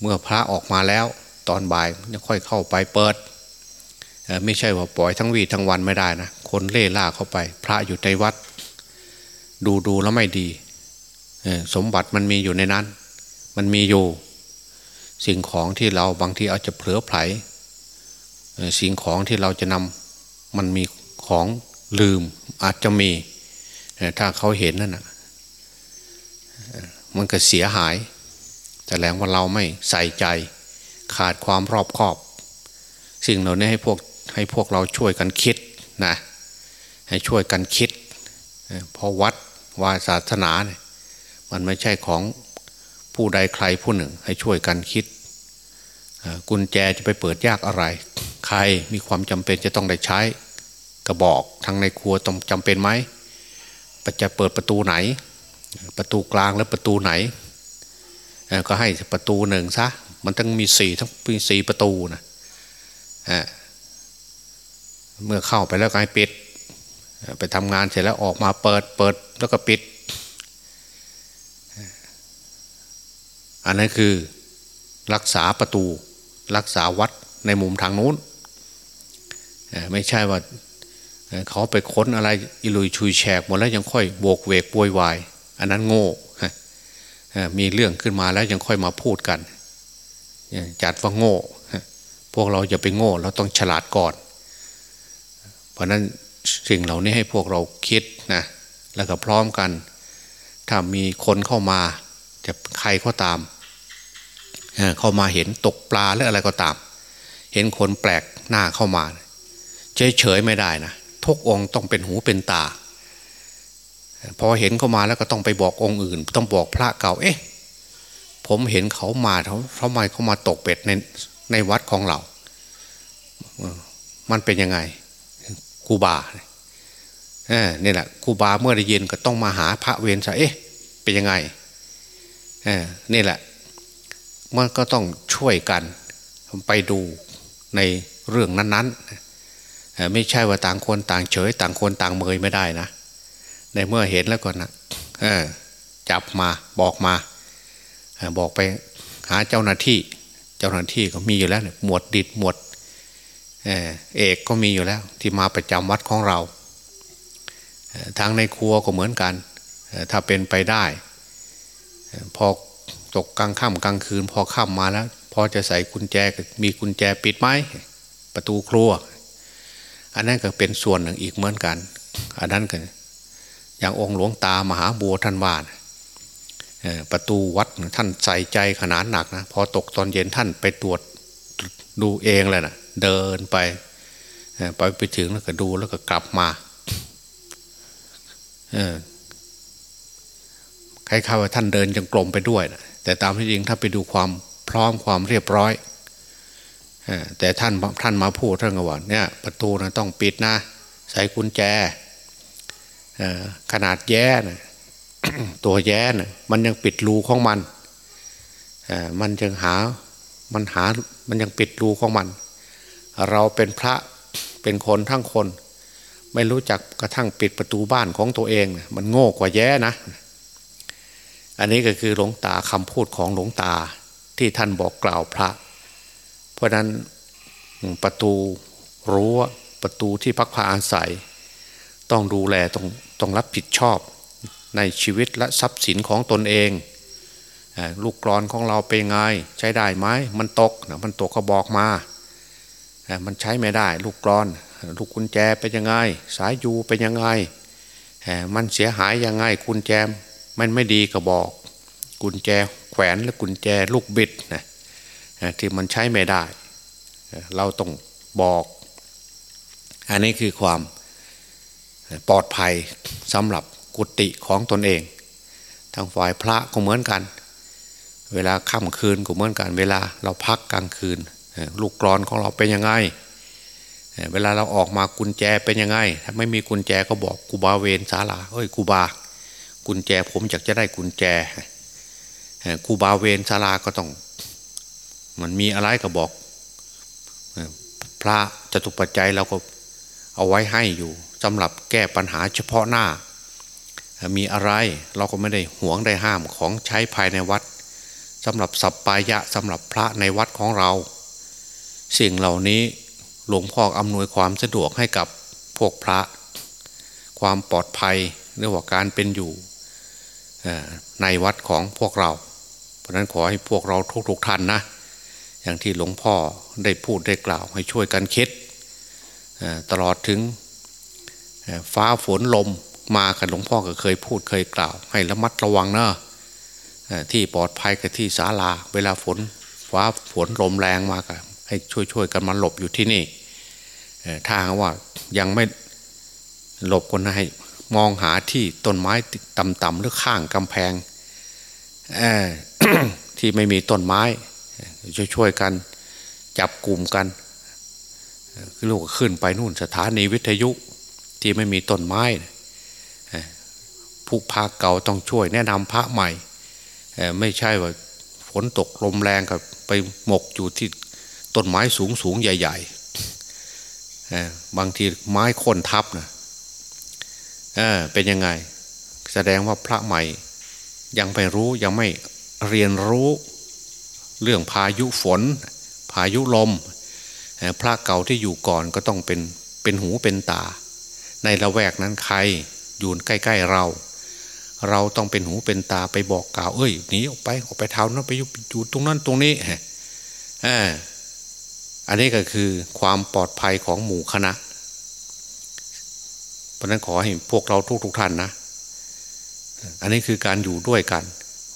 เมื่อพระออกมาแล้ว ตอนบ่ายจะค่อยเข้าไปเปิด ไม่ใช่ว่าปล่อยทั้งวีทั้งวันไม่ได้นะ คนเล่ล่าเข้าไป พระอยู่ในวัด ดูดูแล้วไม่ดีสมบัติมันมีอยู่ในนั้น มันมีอยู่ สิ่งของที่เราบางทีอาจจะเผลอไผลสิ่งของที่เราจะนำมันมีของลืมอาจจะมี ถ้าเขาเห็นนั่นนะ มันก็เสียหาย แต่แรงว่าเราไม่ใส่ใจ ขาดความรอบคอบ สิ่งเหล่านี้ให้พวกให้พวกเราช่วยกันคิดนะให้ช่วยกันคิด เพราะวัดวาศาสนาเนี่ยมันไม่ใช่ของผู้ใดใครผู้หนึ่ง ให้ช่วยกันคิด กุญแจจะไปเปิดยากอะไร ใครมีความจำเป็นจะต้องได้ใช้กระบอกทางในครัวต้องจำเป็นไหมจะเปิดประตูไหน ประตูกลางและประตูไหน ก็ให้ประตูหนึ่งซะมันต้องมีสี่ทั้งมีสี่ประตูนะเมื่อเข้าไปแล้วก็ให้ปิด ไปทำงานเสร็จแล้วออกมาเปิดเปิดแล้วก็ปิด อันนั้นคือรักษาประตู รักษาวัดในมุมทางนู้น ไม่ใช่ว่าเขาไปค้นอะไรอิลุยชุยแฉกหมดแล้วยังค่อยโบกเวกปวยวาย อันนั้นโง่มีเรื่องขึ้นมาแล้วยังค่อยมาพูดกันจัดว่าโง่ พวกเราอย่าไปโง่ เราต้องฉลาดก่อน เพราะนั้นสิ่งเหล่านี้ให้พวกเราคิดนะแล้วก็พร้อมกัน ถ้ามีคนเข้ามาจะใครก็ตาม เข้ามาเห็นตกปลาหรืออะไรก็ตาม เห็นคนแปลกหน้าเข้ามา เฉยเฉยไม่ได้นะทุกองต้องเป็นหูเป็นตา พอเห็นเขามาแล้วก็ต้องไปบอกองค์อื่น ต้องบอกพระเก่า เอ๊ะ ผมเห็นเขามาเขาทำไมเขามาตกเป็ดในในวัดของเรา มันเป็นยังไงกูบาเนี่ยแหละกูบาเมื่อได้ยินก็ต้องมาหาพระเวรซะเอ๊ะ เป็นยังไงนี่แหละ มันก็ต้องช่วยกันไปดูในเรื่องนั้นๆ ไม่ใช่ว่าต่างคนต่างเฉย ต่างคนต่างเมยไม่ได้นะ ในเมื่อเห็นแล้วก่อนนะจับมาบอกมาบอกไปหาเจ้าหน้าที่ เจ้าหน้าที่ก็มีอยู่แล้วหมวดดิดหมวดเอกก็มีอยู่แล้ว ที่มาประจำวัดของเราทางในครัวก็เหมือนกัน ถ้าเป็นไปได้พอตกกลางค่ำกลางคืน พอค่ำมาแล้ว พอจะใส่กุญแจมีกุญแจปิดไหมประตูครัว อันนั้นก็เป็นส่วนหนึ่งอีกเหมือนกัน อันนั้นก็ อย่างองค์หลวงตามหาบัวท่านว่าประตูวัดท่านใส่ใจขนาดหนักนะพอตกตอนเย็นท่านไปตรวจดูเองเลยนะเดินไปไปไปถึงแล้วก็ดูแล้วก็กลับมาใครเข้าว่าท่านเดินจงกรมไปด้วยนะแต่ตามที่จริงถ้าไปดูความพร้อมความเรียบร้อยแต่ท่านท่านมาพูดท่านก็ว่าเนี่ยประตูนะต้องปิดนะ ใส่กุญแจ ขนาดแย่นะตัวแย่นะมันยังปิดรูของมันมันยังหามันหามันยังปิดรูของมัน เราเป็นพระเป็นคนทั้งคน ไม่รู้จักกระทั่งปิดประตูบ้านของตัวเอง มันโง่กว่าแย่นะ อันนี้ก็คือหลวงตาคำพูดของหลวงตาที่ท่านบอกกล่าวพระ เพราะนั้นประตูรั้วประตูที่พักพาอาศัย ต้องดูแลต้องต้องรับผิดชอบในชีวิตและทรัพย์สินของตนเอง ลูกกรอนของเราเป็นไงใช้ได้ไหมมันตกนะมันตกก็บอกมา มันใช้ไม่ได้ ลูกกรอน ลูกกุญแจเป็นยังไง สายยูเป็นยังไง มันเสียหายยังไงกุญแจมันไม่ดีก็บอก กุญแจแขวนและกุญแจลูกบิดนะที่มันใช้ไม่ได้ เราต้องบอก อันนี้คือความ ปลอดภัยสำหรับกุฏิของตนเอง ทางฝ่ายพระก็เหมือนกัน เวลาค่ำคืนก็เหมือนกัน เวลาเราพักกลางคืน ลูกกรอนของเราเป็นยังไง เวลาเราออกมากุญแจเป็นยังไง ถ้าไม่มีกุญแจก็บอกกูบาเวนศาลาเฮ้ยกูบา กุญแจผมอยากจะได้กุญแจกูบาเวนศาลาก็ต้อง มันมีอะไรก็บอกพระจตุปัจจัยเราก็ เอาไว้ให้อยู่สำหรับแก้ปัญหาเฉพาะหน้า มีอะไรเราก็ไม่ได้หวงได้ห้ามของใช้ภายในวัดสำหรับสัปปายะสำหรับพระในวัดของเรา สิ่งเหล่านี้หลวงพ่ออำนวยความสะดวกให้กับพวกพระ ความปลอดภัยเรื่องว่าการเป็นอยู่ในวัดของพวกเรา เพราะนั้นขอให้พวกเราทุกๆท่านนะ อย่างที่หลวงพ่อได้พูดได้กล่าวให้ช่วยกันคิด ตลอดถึงฟ้าฝนลมมากับหลวงพ่อก็เคยพูดเคยกล่าว ให้ระมัดระวังนะที่ปลอดภัยกับที่ศาลา เวลาฝนฟ้าฝนลมแรงมากให้ช่วยๆกันมาหลบอยู่ที่นี่ถ้าว่ายังไม่หลบคนให้มองหาที่ต้นไม้ต่ำๆหรือข้างกำแพงที่ไม่มีต้นไม้ช่วยๆกัน จับกลุ่มกัน ลูกขึ้นไปนู่นสถานีวิทยุที่ไม่มีต้นไม้ผู้พาเก่าต้องช่วยแนะนำพระใหม่ ไม่ใช่ว่าฝนตกลมแรงกับไปหมกอยู่ที่ต้นไม้สูงสูงใหญ่ ๆ บางทีไม้คนทับนะเป็นยังไง แสดงว่าพระใหม่ ยังไปรู้ยังไม่เรียนรู้เรื่องพายุฝน พายุลม พระเก่าที่อยู่ก่อนก็ต้องเป็นเป็นหูเป็นตา ในละแวกนั้นใครอยู่ใกล้ ๆเรา เราต้องเป็นหูเป็นตาไปบอกกล่าว เอ้ยหนีออกไปออกไปเท้านั้นไปอยู่ตรงนั้นตรงนี้ฮะอันนี้ก็คือความปลอดภัยของหมู่คณะเพราะนั้นขอให้พวกเราทุกทุกท่านนะ อันนี้คือการอยู่ด้วยกัน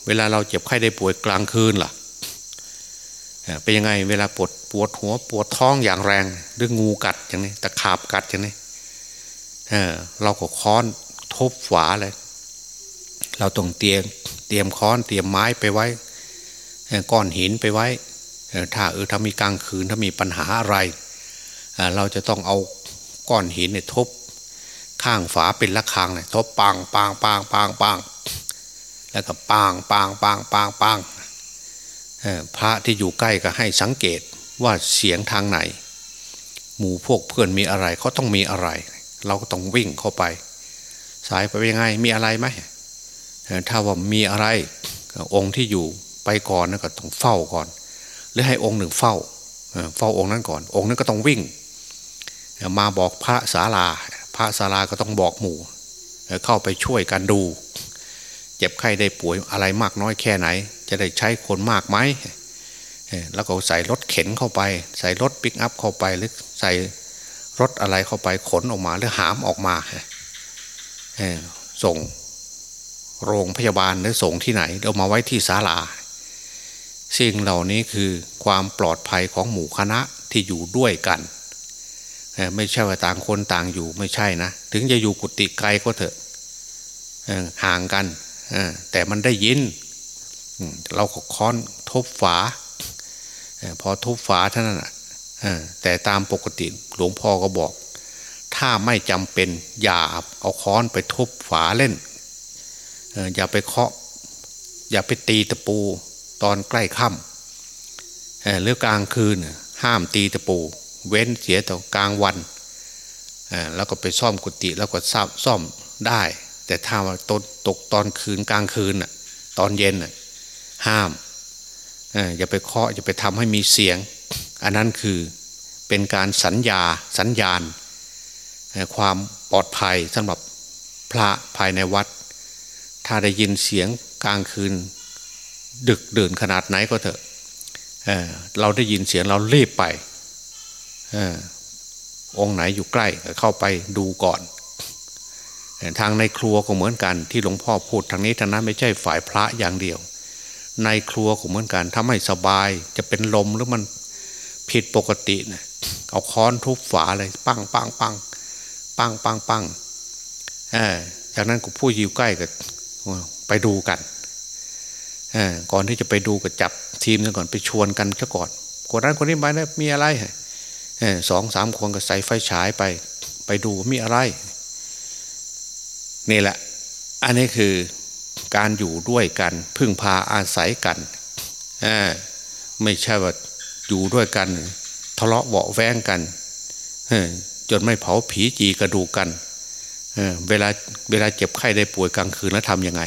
เวลาเราเจ็บไข้ได้ป่วยกลางคืนล่ะเป็นยังไงเวลาปวด ปวดหัวปวดท้องอย่างแรงหรืองูกัดอย่างนี้ตะขาบกัดอย่างนี้เเราก็ค้อนทบฝาเลย เราต้องเตรียมเตรียมค้อนเตรียมไม้ไปไว้ก้อนหินไปไว้ถ้าเออถ้ามีกลางคืนถ้ามีปัญหาอะไรเราจะต้องเอาก้อนหินเนี่ยทบข้างฝาเป็นละครังเนี่ยทบปางปางปางปางปางแล้วก็ปางปางปางปางปางพระที่อยู่ใกล้ก็ให้สังเกต ว่าเสียงทางไหน หมู่พวกเพื่อนมีอะไรเขาต้องมีอะไร เราก็ต้องวิ่งเข้าไป สายไปยังไงมีอะไรไหมถ้าว่ามีอะไรองค์ที่อยู่ไปก่อนนะก็ต้องเฝ้าก่อน หรือให้องค์หนึ่งเฝ้าเฝ้าองค์นั้นก่อน องค์นั้นก็ต้องวิ่ง มาบอกพระศาลา พระศาลาก็ต้องบอกหมู่ เข้าไปช่วยกันดู เจ็บไข้ได้ป่วยอะไรมากน้อยแค่ไหน จะได้ใช้คนมากไหม แล้วก็ใส่รถเข็นเข้าไป ใส่รถปิกอัพเข้าไปหรือใส่รถอะไรเข้าไปขนออกมาหรือหามออกมาส่งโรงพยาบาลหรือส่งที่ไหนเอามาไว้ที่ศาลาสิ่งเหล่านี้คือความปลอดภัยของหมู่คณะที่อยู่ด้วยกันไม่ใช่ว่าต่างคนต่างอยู่ไม่ใช่นะถึงจะอยู่กุฏิไกลก็เถอะห่างกันแต่มันได้ยินเราก็ค้อนทบฝา พอทุบฝาเท่านั้นแต่ตามปกติหลวงพ่อก็บอก ถ้าไม่จำเป็นอย่าเอาค้อนไปทุบฝาเล่นอย่าไปเคาะ อย่าไปตีตะปูตอนใกล้ค่ำหรือกลางคืนห้ามตีตะปู เว้นเสียแต่กลางวันแล้วก็ไปซ่อมกุฏิแล้วก็ซ่อมได้ แต่ถ้าว่าตตกตอนคืนกลางคืนตอนเย็นห้าม อย่าไปเคาะอย่าไปทำให้มีเสียง อันนั้นคือเป็นการสัญญาสัญญาณ ความปลอดภัยสำหรับพระภายในวัด ถ้าได้ยินเสียงกลางคืน ดึกเดินขนาดไหนก็เถอะเเราได้ยินเสียงเรารีบไปอองค์ไหนอยู่ใกล้เข้าไปดูก่อนทางในครัวก็เหมือนกันที่หลวงพ่อพูดทางนี้ทางนั้นไม่ใช่ฝ่ายพระอย่างเดียว ในครัวก็เหมือนกันถ้าไม่สบาย จะเป็นลมหรือมันผิดปกติเนะเอาค้อนทุบฝาเลยปังปังปังปังปังปั้งจากนั้นกูผู้ยิวใกล้ก็ไปดูกันก่อนที่จะไปดูก็จับทีมซะก่อนไปชวนกันซะก่อนคนนั้นคนนี้ไปนะมีอะไรสองสามคนก็ใส่ไฟฉายไป ไปดูมีอะไร นี่แหละ อันนี้คือ การอยู่ด้วยกัน พึ่งพาอาศัยกันไม่ใช่ว่าอยู่ด้วยกัน ทะเลาะเบาแวงกันจนไม่เผาผีจีกระดูกกันเวลาเวลาเจ็บไข้ได้ป่วยกลางคืนแล้วทำยังไง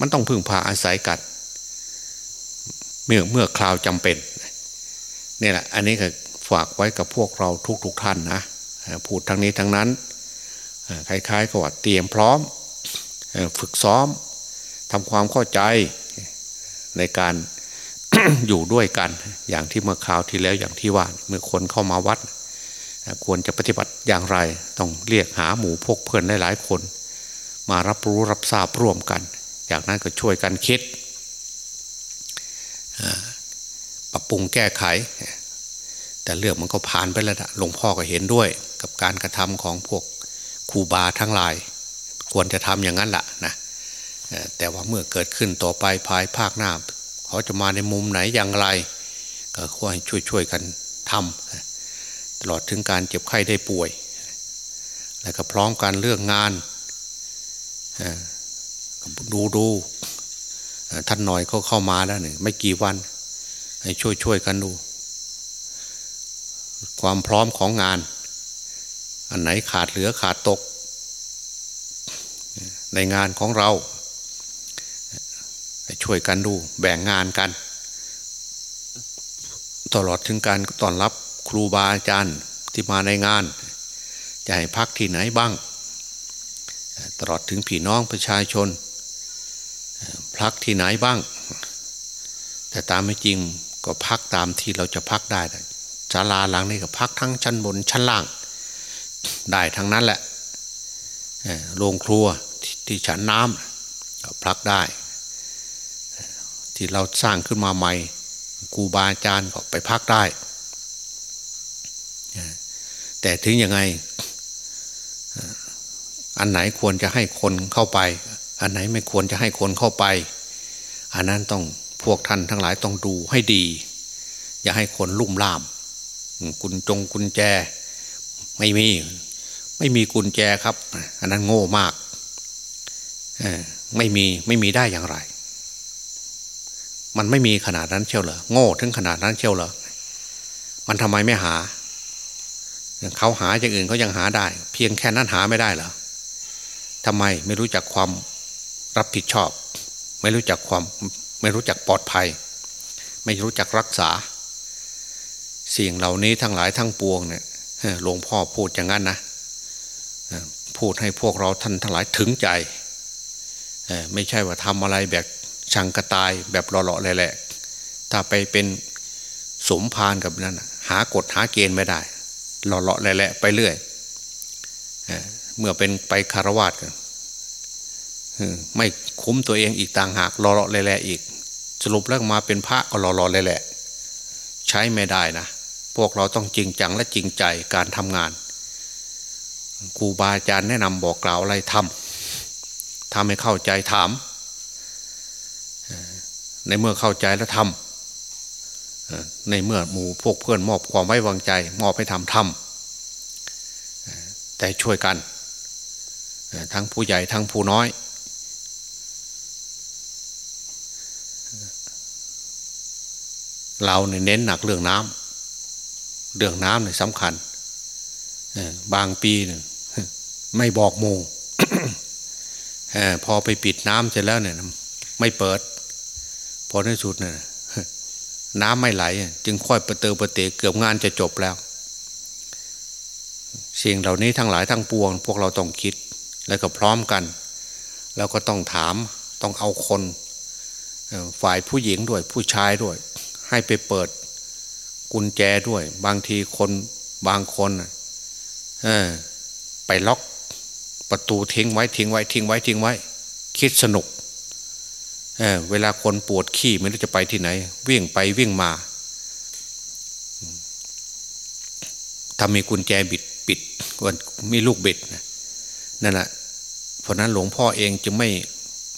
มันต้องพึ่งพาอาศัยกัน เมื่อเมื่อคราวจำเป็นนี่แหละ อันนี้ก็ฝากไว้กับพวกเราทุกๆทท่านนะพูดทางนี้ทางนั้นคล้ายๆกับว่าเตรียมพร้อม ฝึกซ้อมทำความเข้าใจในการอยู่ด้วยกัน อย่างที่เมื่อคราวที่แล้วอย่างที่ว่าเมื่อคนเข้ามาวัด ควรจะปฏิบัติอย่างไร ต้องเรียกหาหมู่พกเพื่อนหลายๆคน มารับรู้รับทราบร่วมกันอย่างนั้นก็ช่วยกันคิดปรับปรุงแก้ไข แต่เรื่องมันก็ผ่านไปแล้วหลวงพ่อก็เห็นด้วย กับการกระทำของพวกครูบาทั้งหลาย ควรจะทำอย่างนั้นแหละนะแต่ว่าเมื่อเกิดขึ้นต่อไปภายภาคหน้าเขาจะมาในมุมไหนอย่างไร ก็ควรช่วยช่วยกันทำตลอดถึงการเจ็บไข้ได้ป่วย แล้วก็พร้อมการเรื่องงานดูดูท่านหน่อยก็เข้ามาแล้วหนึ่งไม่กี่วัน ให้ช่วยช่วยกันดู ความพร้อมของงาน อันไหนขาดเหลือขาดตก ในงานของเราช่วยกันดูแบ่งงานกัน ตลอดถึงการต้อนรับครูบาอาจารย์ที่มาในงาน จะให้พักที่ไหนบ้าง ตลอดถึงพี่น้องประชาชนพักที่ไหนบ้าง แต่ตามไม่จริงก็พักตามที่เราจะพักได้ศาลาหลังนี้ก็พักทั้งชั้นบนชั้นล่าง ได้ทั้งนั้นแหละโรงครัว ที่ฉันน้ำพลักได้ ที่เราสร้างขึ้นมาใหม่ครูบาอาจารย์ก็ไปพักได้ แต่ถึงยังไง อันไหนควรจะให้คนเข้าไป อันไหนไม่ควรจะให้คนเข้าไป อันนั้นต้องพวกท่านทั้งหลายต้องดูให้ดี อย่าให้คนลุ่มล่าม กุญจงกุญแจ ไม่มี ไม่มีกุญแจครับ อันนั้นโง่มาก ไม่มีไม่มีได้อย่างไร มันไม่มีขนาดนั้นเชียวเหรอโง่ถึงขนาดนั้นเชียวเหรอมันทำไมไม่หาเขาหาอย่างอื่นเขายังหาได้ เพียงแค่นั้นหาไม่ได้เหรอทำไมไม่รู้จักความรับผิดชอบ ไม่รู้จักความไม่รู้จักปลอดภัย ไม่รู้จักรักษา สิ่งเหล่านี้ทั้งหลายทั้งปวงเนี่ยหลวงพ่อพูดอย่างนั้นนะพูดให้พวกเราท่านทั้งหลายถึงใจ ไม่ใช่ว่าทำอะไรแบบชังกระตายแบบหล่อๆเลยแหละถ้าไปเป็นสมพานกับนั้นหากฎหาเกณฑ์ไม่ได้หล่อๆเลยแหละไปเรื่อยเมื่อเป็นไปคารวาสกันไม่คุ้มตัวเองอีกต่างหากรอรอแหละอีก สรุปแล้วมาเป็นพระก็รอรอแหละ ใช้ไม่ได้นะพวกเราต้องจริงจังและจริงใจการทำงานครูบาอาจารย์แนะนำบอกกล่าวอะไรทำ ทำให้เข้าใจถาม ในเมื่อเข้าใจแล้วทำในเมื่อหมู่พวกเพื่อนมอบความไว้วางใจ มอบให้ทำทำแต่ช่วยกันทั้งผู้ใหญ่ทั้งผู้น้อย เราเน้นหนักเรื่องน้ำเรื่องน้ำเนี่ยสำคัญบางปีเนี่ยไม่บอกโม พอไปปิดน้ำเสร็จแล้วเนี่ย ไม่เปิด พอในสุดเนี่ยน้ำไม่ไหล จึงค่อยประเตอประเตะเกือบงานจะจบแล้วสิ่งเหล่านี้ทั้งหลายทั้งปวง พวกเราต้องคิดแล้วก็พร้อมกัน แล้วก็ต้องถามต้องเอาคนฝ่ายผู้หญิงด้วย ผู้ชายด้วย ให้ไปเปิดกุญแจด้วย บางทีคนบางคนไปล็อก ประตูทิ้งไว้ทิ้งไว้ทิ้งไว้ทิ้งไว้ คิดสนุกเเวลาคนปวดขี้ไม่รู้จะไปที่ไหน วิ่งไปวิ่งมาถ้ามีกุญแจบิดปิดวันมีลูกบิดนั่นแหละเพราะนั้นหลวงพ่อเองจึงไม่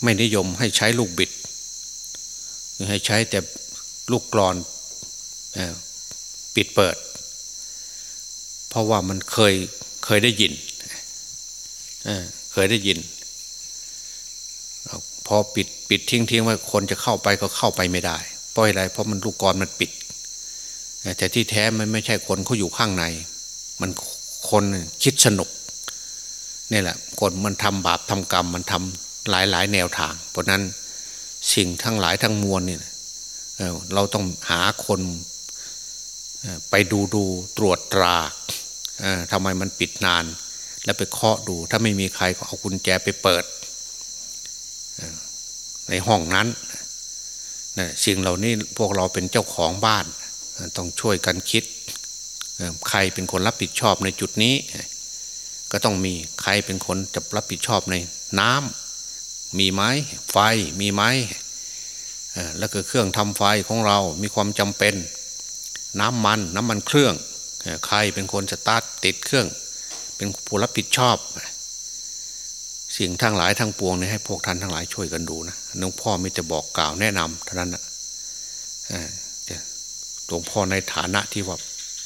ไม่นิยมให้ใช้ลูกบิดให้ใช้แต่ลูกกรอนปิดเปิด เพราะว่ามันเคยเคยได้ยิน เคยได้ยิน พอปิดปิดทิ้งทิ้งว่าคนจะเข้าไปก็เข้าไปไม่ได้ เพราะอะไร เพราะมันลูกกรมันปิด แต่ที่แท้มันไม่ใช่คนเขาอยู่ข้างใน มันคนคิดสนุกนี่แหละ คนมันทำบาปทำกรรม มันทำหลายหลายแนวทาง เพราะนั้นสิ่งทั้งหลายทั้งมวลเนี่ยเราต้องหาคนไปดูดูตรวจตราทำไมมันปิดนาน แล้วไปเคาะดู ถ้าไม่มีใครก็เอากุญแจไปเปิด ในห้องนั้นสิ่งเหล่านี้พวกเราเป็นเจ้าของบ้าน ต้องช่วยกันคิด ใครเป็นคนรับผิดชอบในจุดนี้ ก็ต้องมีใครเป็นคนจะรับผิดชอบในน้ำมีไหมไฟมีไหมแล้วก็เครื่องทำไฟของเรามีความจำเป็น น้ำมันน้ำมันเครื่อง ใครเป็นคนสตาร์ทติดเครื่อง เป็นผู้รับผิดชอบ สิ่งทั้งหลายทั้งปวงนี่ให้พวกท่านทั้งหลายช่วยกันดูนะหลวงพ่อมิจะบอกกล่าวแนะนำเท่านั้นนะหลวงพ่อในฐานะที่ว่า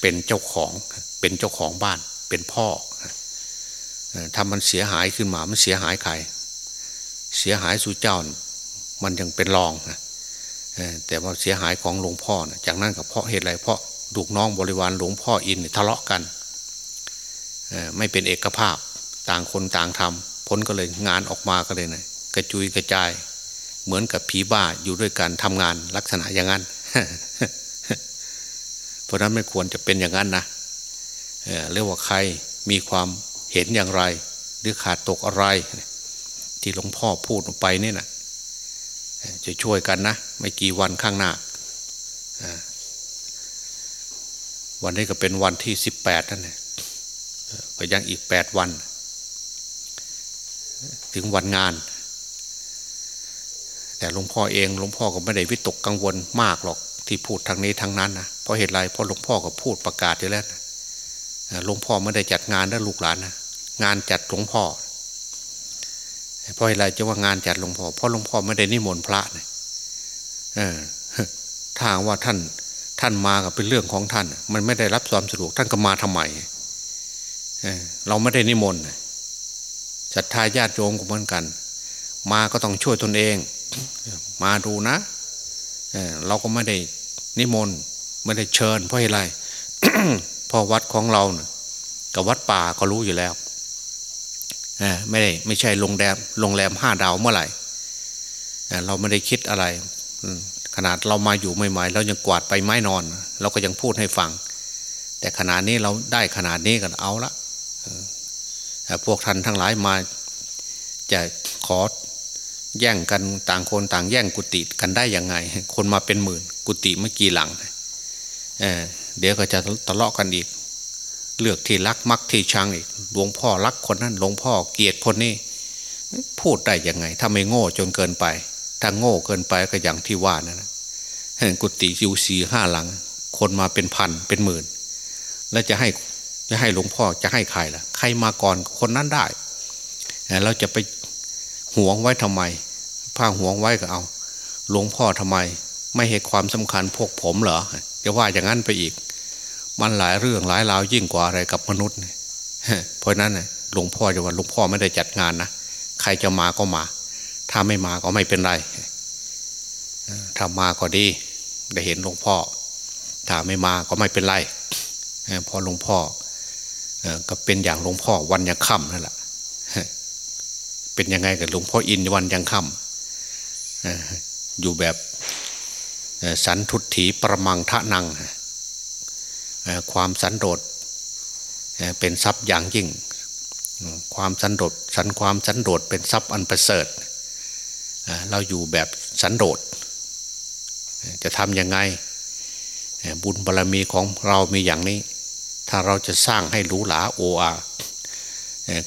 เป็นเจ้าของเป็นเจ้าของบ้านเป็นพ่อถ้ามันเสียหายขึ้นมา มันเสียหายใคร เสียหายสู่เจ้า มันยังเป็นรองนะแต่ว่าเสียหายของหลวงพ่อนะจากนั้นกับเพราะเหตุอะไรเพราะลูกน้องบริวารหลวงพ่ออินทะเลาะกัน ไม่เป็นเอกภาพต่างคนต่างทำผลก็เลยงานออกมาก็เลยนะกระจุยกระจาย เหมือนกับผีบ้าอยู่ด้วยกันทำงานลักษณะอย่างนั้น เพราะนั้นไม่ควรจะเป็นอย่างนั้นนะเรียกว่าใครมีความเห็นอย่างไร หรือขาดตกอะไร ที่หลวงพ่อพูดไปนี่นะจะช่วยกันนะ ไม่กี่วันข้างหน้าวันนี้ก็เป็นวันที่สิบแปดนั่นเอง ก็ยังอีกแปดวัน ถึงวันงาน แต่หลวงพ่อเองหลวงพ่อก็ไม่ได้วิตกกังวลมากหรอกที่พูดทางนี้ทางนั้นนะเพราะเหตุไรเพราะหลวงพ่อก็พูดประกาศอยู่แล้วหลวงพ่อไม่ได้จัดงานนะลูกหลานนะงานจัดหลวงพ่อเพราะอะไรจะว่างานจัดหลวงพ่อเพราะหลวงพ่อไม่ได้นิมนต์พระเนี่ยถ้าว่าท่านท่านมากับเป็นเรื่องของท่าน มันไม่ได้รับความสะดวกท่านก็มาทำไม เราไม่ได้นิมนต์ศรัทธาญาติโยมก็เหมือนกัน มาก็ต้องช่วยตนเอง มาดูนะเราก็ไม่ได้นิมนต์ไม่ได้เชิญเพราะอะไรเพราะวัดของเราเนี่ยกับวัดป่าก็รู้อยู่แล้วไม่ได้ไม่ใช่โรงแรมโรงแรมห้าดาวเมื่อไหร่เราไม่ได้คิดอะไร ขนาดเรามาอยู่ใหม่ๆเรายังกวาดไปไม้นอน เราก็ยังพูดให้ฟัง แต่ขนาดนี้เราได้ขนาดนี้กันเอาละ พวกท่านทั้งหลายมาจะขอแย่งกันต่างคนต่างแย่งกุฏิกันได้ยังไง คนมาเป็นหมื่น กุฏิเมื่อกี่หลังเเดี๋ยวก็จะทะเลาะกันอีก เลือกที่รักมักที่ชังอีกหลวงพ่อรักคนนั้นหลวงพ่อเกลียดคนนี้พูดได้ยังไง ถ้าไม่โง่จนเกินไป ถ้าโง่เกินไปก็อย่างที่ว่านะนะกุฏิอยู่สี่ห้าหลัง คนมาเป็นพันเป็นหมื่น แล้วจะให้ จะให้หลวงพ่อจะให้ใครล่ะ ใครมาก่อนคนนั้นได้ เราจะไปหวงไว้ทำไมผ้าหวงไว้ก็เอา หลวงพ่อทำไม ไม่เห็นความสำคัญพวกผมเหรอจะว่าอย่างนั้นไปอีก มันหลายเรื่องหลายราวยิ่งกว่าอะไรกับมนุษย์เพราะนั้นหลวงพ่อจะว่าหลวงพ่อไม่ได้จัดงานนะใครจะมาก็มา ถ้าไม่มาก็ไม่เป็นไรถ้ามาก็ดี ได้เห็นหลวงพ่อ ถ้าไม่มาก็ไม่เป็นไรพอหลวงพ่อ ก็เป็นอย่างหลวงพ่อวันยังค่ำนั่นแหละเป็นยังไงกับหลวงพ่ออินวันยังค่ำอยู่แบบสันทุถีประมังทะนังความสันโดษเป็นทรัพย์อย่างยิ่ง ความสันโดษสันความสันโดษเป็นทรัพย์อันประเสริฐเราอยู่แบบสันโดษจะทำยังไงบุญบารรมีของเรามีอย่างนี้ ถ้าเราจะสร้างให้หรูหราโออา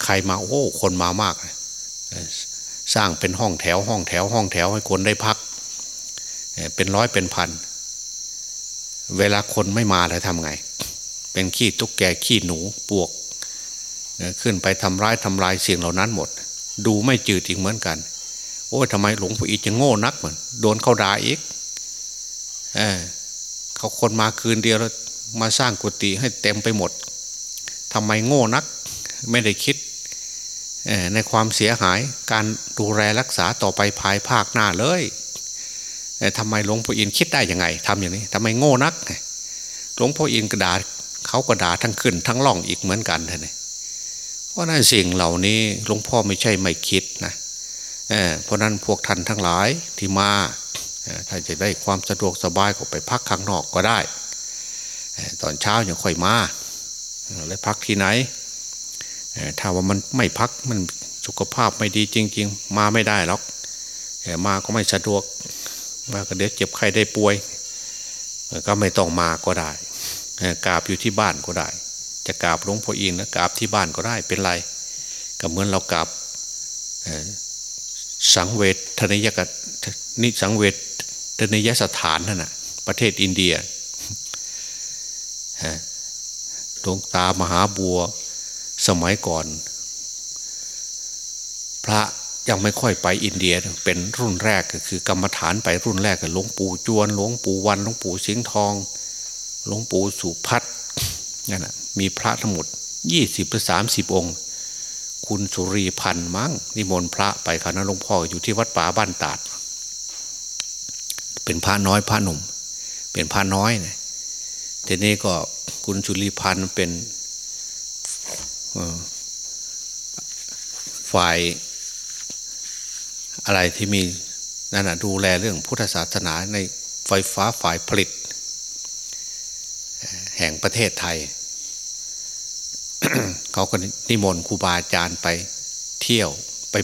ใครมาโอ้คนมามาก สร้างเป็นห้องแถวห้องแถวห้องแถวให้คนได้พัก เป็นร้อยเป็นพัน เวลาคนไม่มาแล้วทำไง เป็นขี้ตุ๊กแกขี้หนูปวก ขึ้นไปทำร้ายทำลายสิ่งเหล่านั้นหมด ดูไม่จืดอีกเหมือนกัน โอ้ยทำไมหลวงปู่อีจะโง่นักเหมือนโดนเขาด่าอีกเออเขาคนมาคืนเดียวแล้ว มาสร้างกุฏิให้เต็มไปหมดทำไมโง่นักไม่ได้คิดในความเสียหายการดูแลรักษาต่อไปภายภาคหน้าเลยทำไมหลวงพ่ออินคิดได้ยังไงทำอย่างนี้ทำไมโง่นักหลวงพ่ออินกระดาษเขากระดาษทั้งขึ้นทั้งล่องอีกเหมือนกันเลยเพราะนั้นสิ่งเหล่านี้หลวงพ่อไม่ใช่ไม่คิดนะเพราะนั้นพวกท่านทั้งหลายที่มาถ้าจะได้ความสะดวกสบายก็ไปพักข้างนอกก็ได้ ตอนเช้าย่าค่อยมาแล้วพักที่ไหนถ้าว่ามันไม่พักมันสุขภาพไม่ดีจริง ๆ มาไม่ได้หรอกมาก็ไม่สะดวกมาก็เดี๋ยวเจ็บไข้ได้ป่วย ก็ไม่ต้องมาก็ได้กราบอยู่ที่บ้านก็ได้ จะกราบหลวงพ่ออินนะกราบที่บ้านก็ได้เป็นไร ก็เหมือนเรากราบสังเวชทนิยกนิสังเวชทนิยสถานนั่นนะประเทศอินเดีย ดวงตามหาบัวสมัยก่อน พระยังไม่ค่อยไปอินเดียเป็นรุ่นแรกก็คือกรรมฐานไปรุ่นแรกกับหลวงปู่จวนหลวงปู่วันหลวงปู่สิงห์ทองหลวงปู่สุพัฒนั่นแหะมีพระทั้งหมดยี่สิบหรือสามสิบองค์ คุณสุรีพันธ์มั้งนิมนต์พระไปคณะหลวงพ่ออยู่ที่วัดป่าบ้านตาด เป็นพระน้อยพระหนุ่ม เป็นพระน้อยเนี่ย ทีนี้ก็คุณสุรีพันธ์เป็นฝ่ายอะไรที่มีนั่นะดูแลเรื่องพุทธศาสนาในไฟฟ้าฝ่ายผลิต แห่งประเทศไทย เขาก็นิมนต์ครูบาอาจารย์ไปเที่ยวไป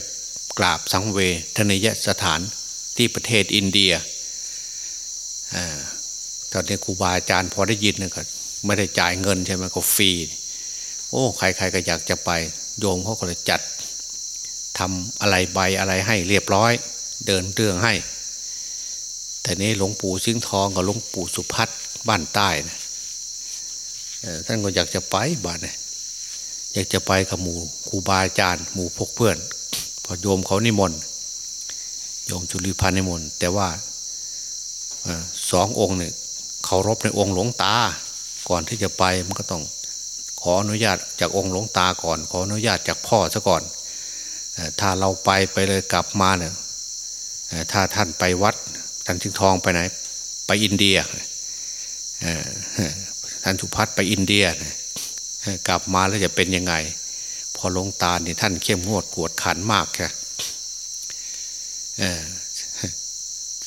กราบสังเวทนิยสถานที่ประเทศอินเดีย ตอนนี้ครูบาอาจารย์พอได้ยินนะก็ไม่ได้จ่ายเงินใช่ไหมก็ฟรีโอ้ใครๆก็อยากจะไป โยมเขาก็เลยจัดทำอะไรใบอะไรให้เรียบร้อย เดินเรื่องให้ แต่นี้หลวงปู่ซิงทองกับหลวงปู่สุพัฒบ้านใต้นะท่านก็อยากจะไปบ้านเนี่ยอยากจะไปกับหมู่ครูบาอาจารย์หมู่พกเพื่อน พอโยมเขานิมนต์โยมจุลิพันธ์นิมนต์แต่ว่าสององค์เนี่ย เคารพในองค์หลวงตา ก่อนที่จะไปมันก็ต้องขออนุญาตจากองค์หลวงตาก่อน ขออนุญาตจากพ่อซะก่อน ถ้าเราไปไปเลยกลับมาเนี่ยถ้าท่านไปวัดท่านชิงทองไปไหน ไปอินเดียท่านสุพัฒไปอินเดียกลับมาแล้วจะเป็นยังไง พอหลวงตาเนี่ยท่านเข้มงวดกวดขันมากแค่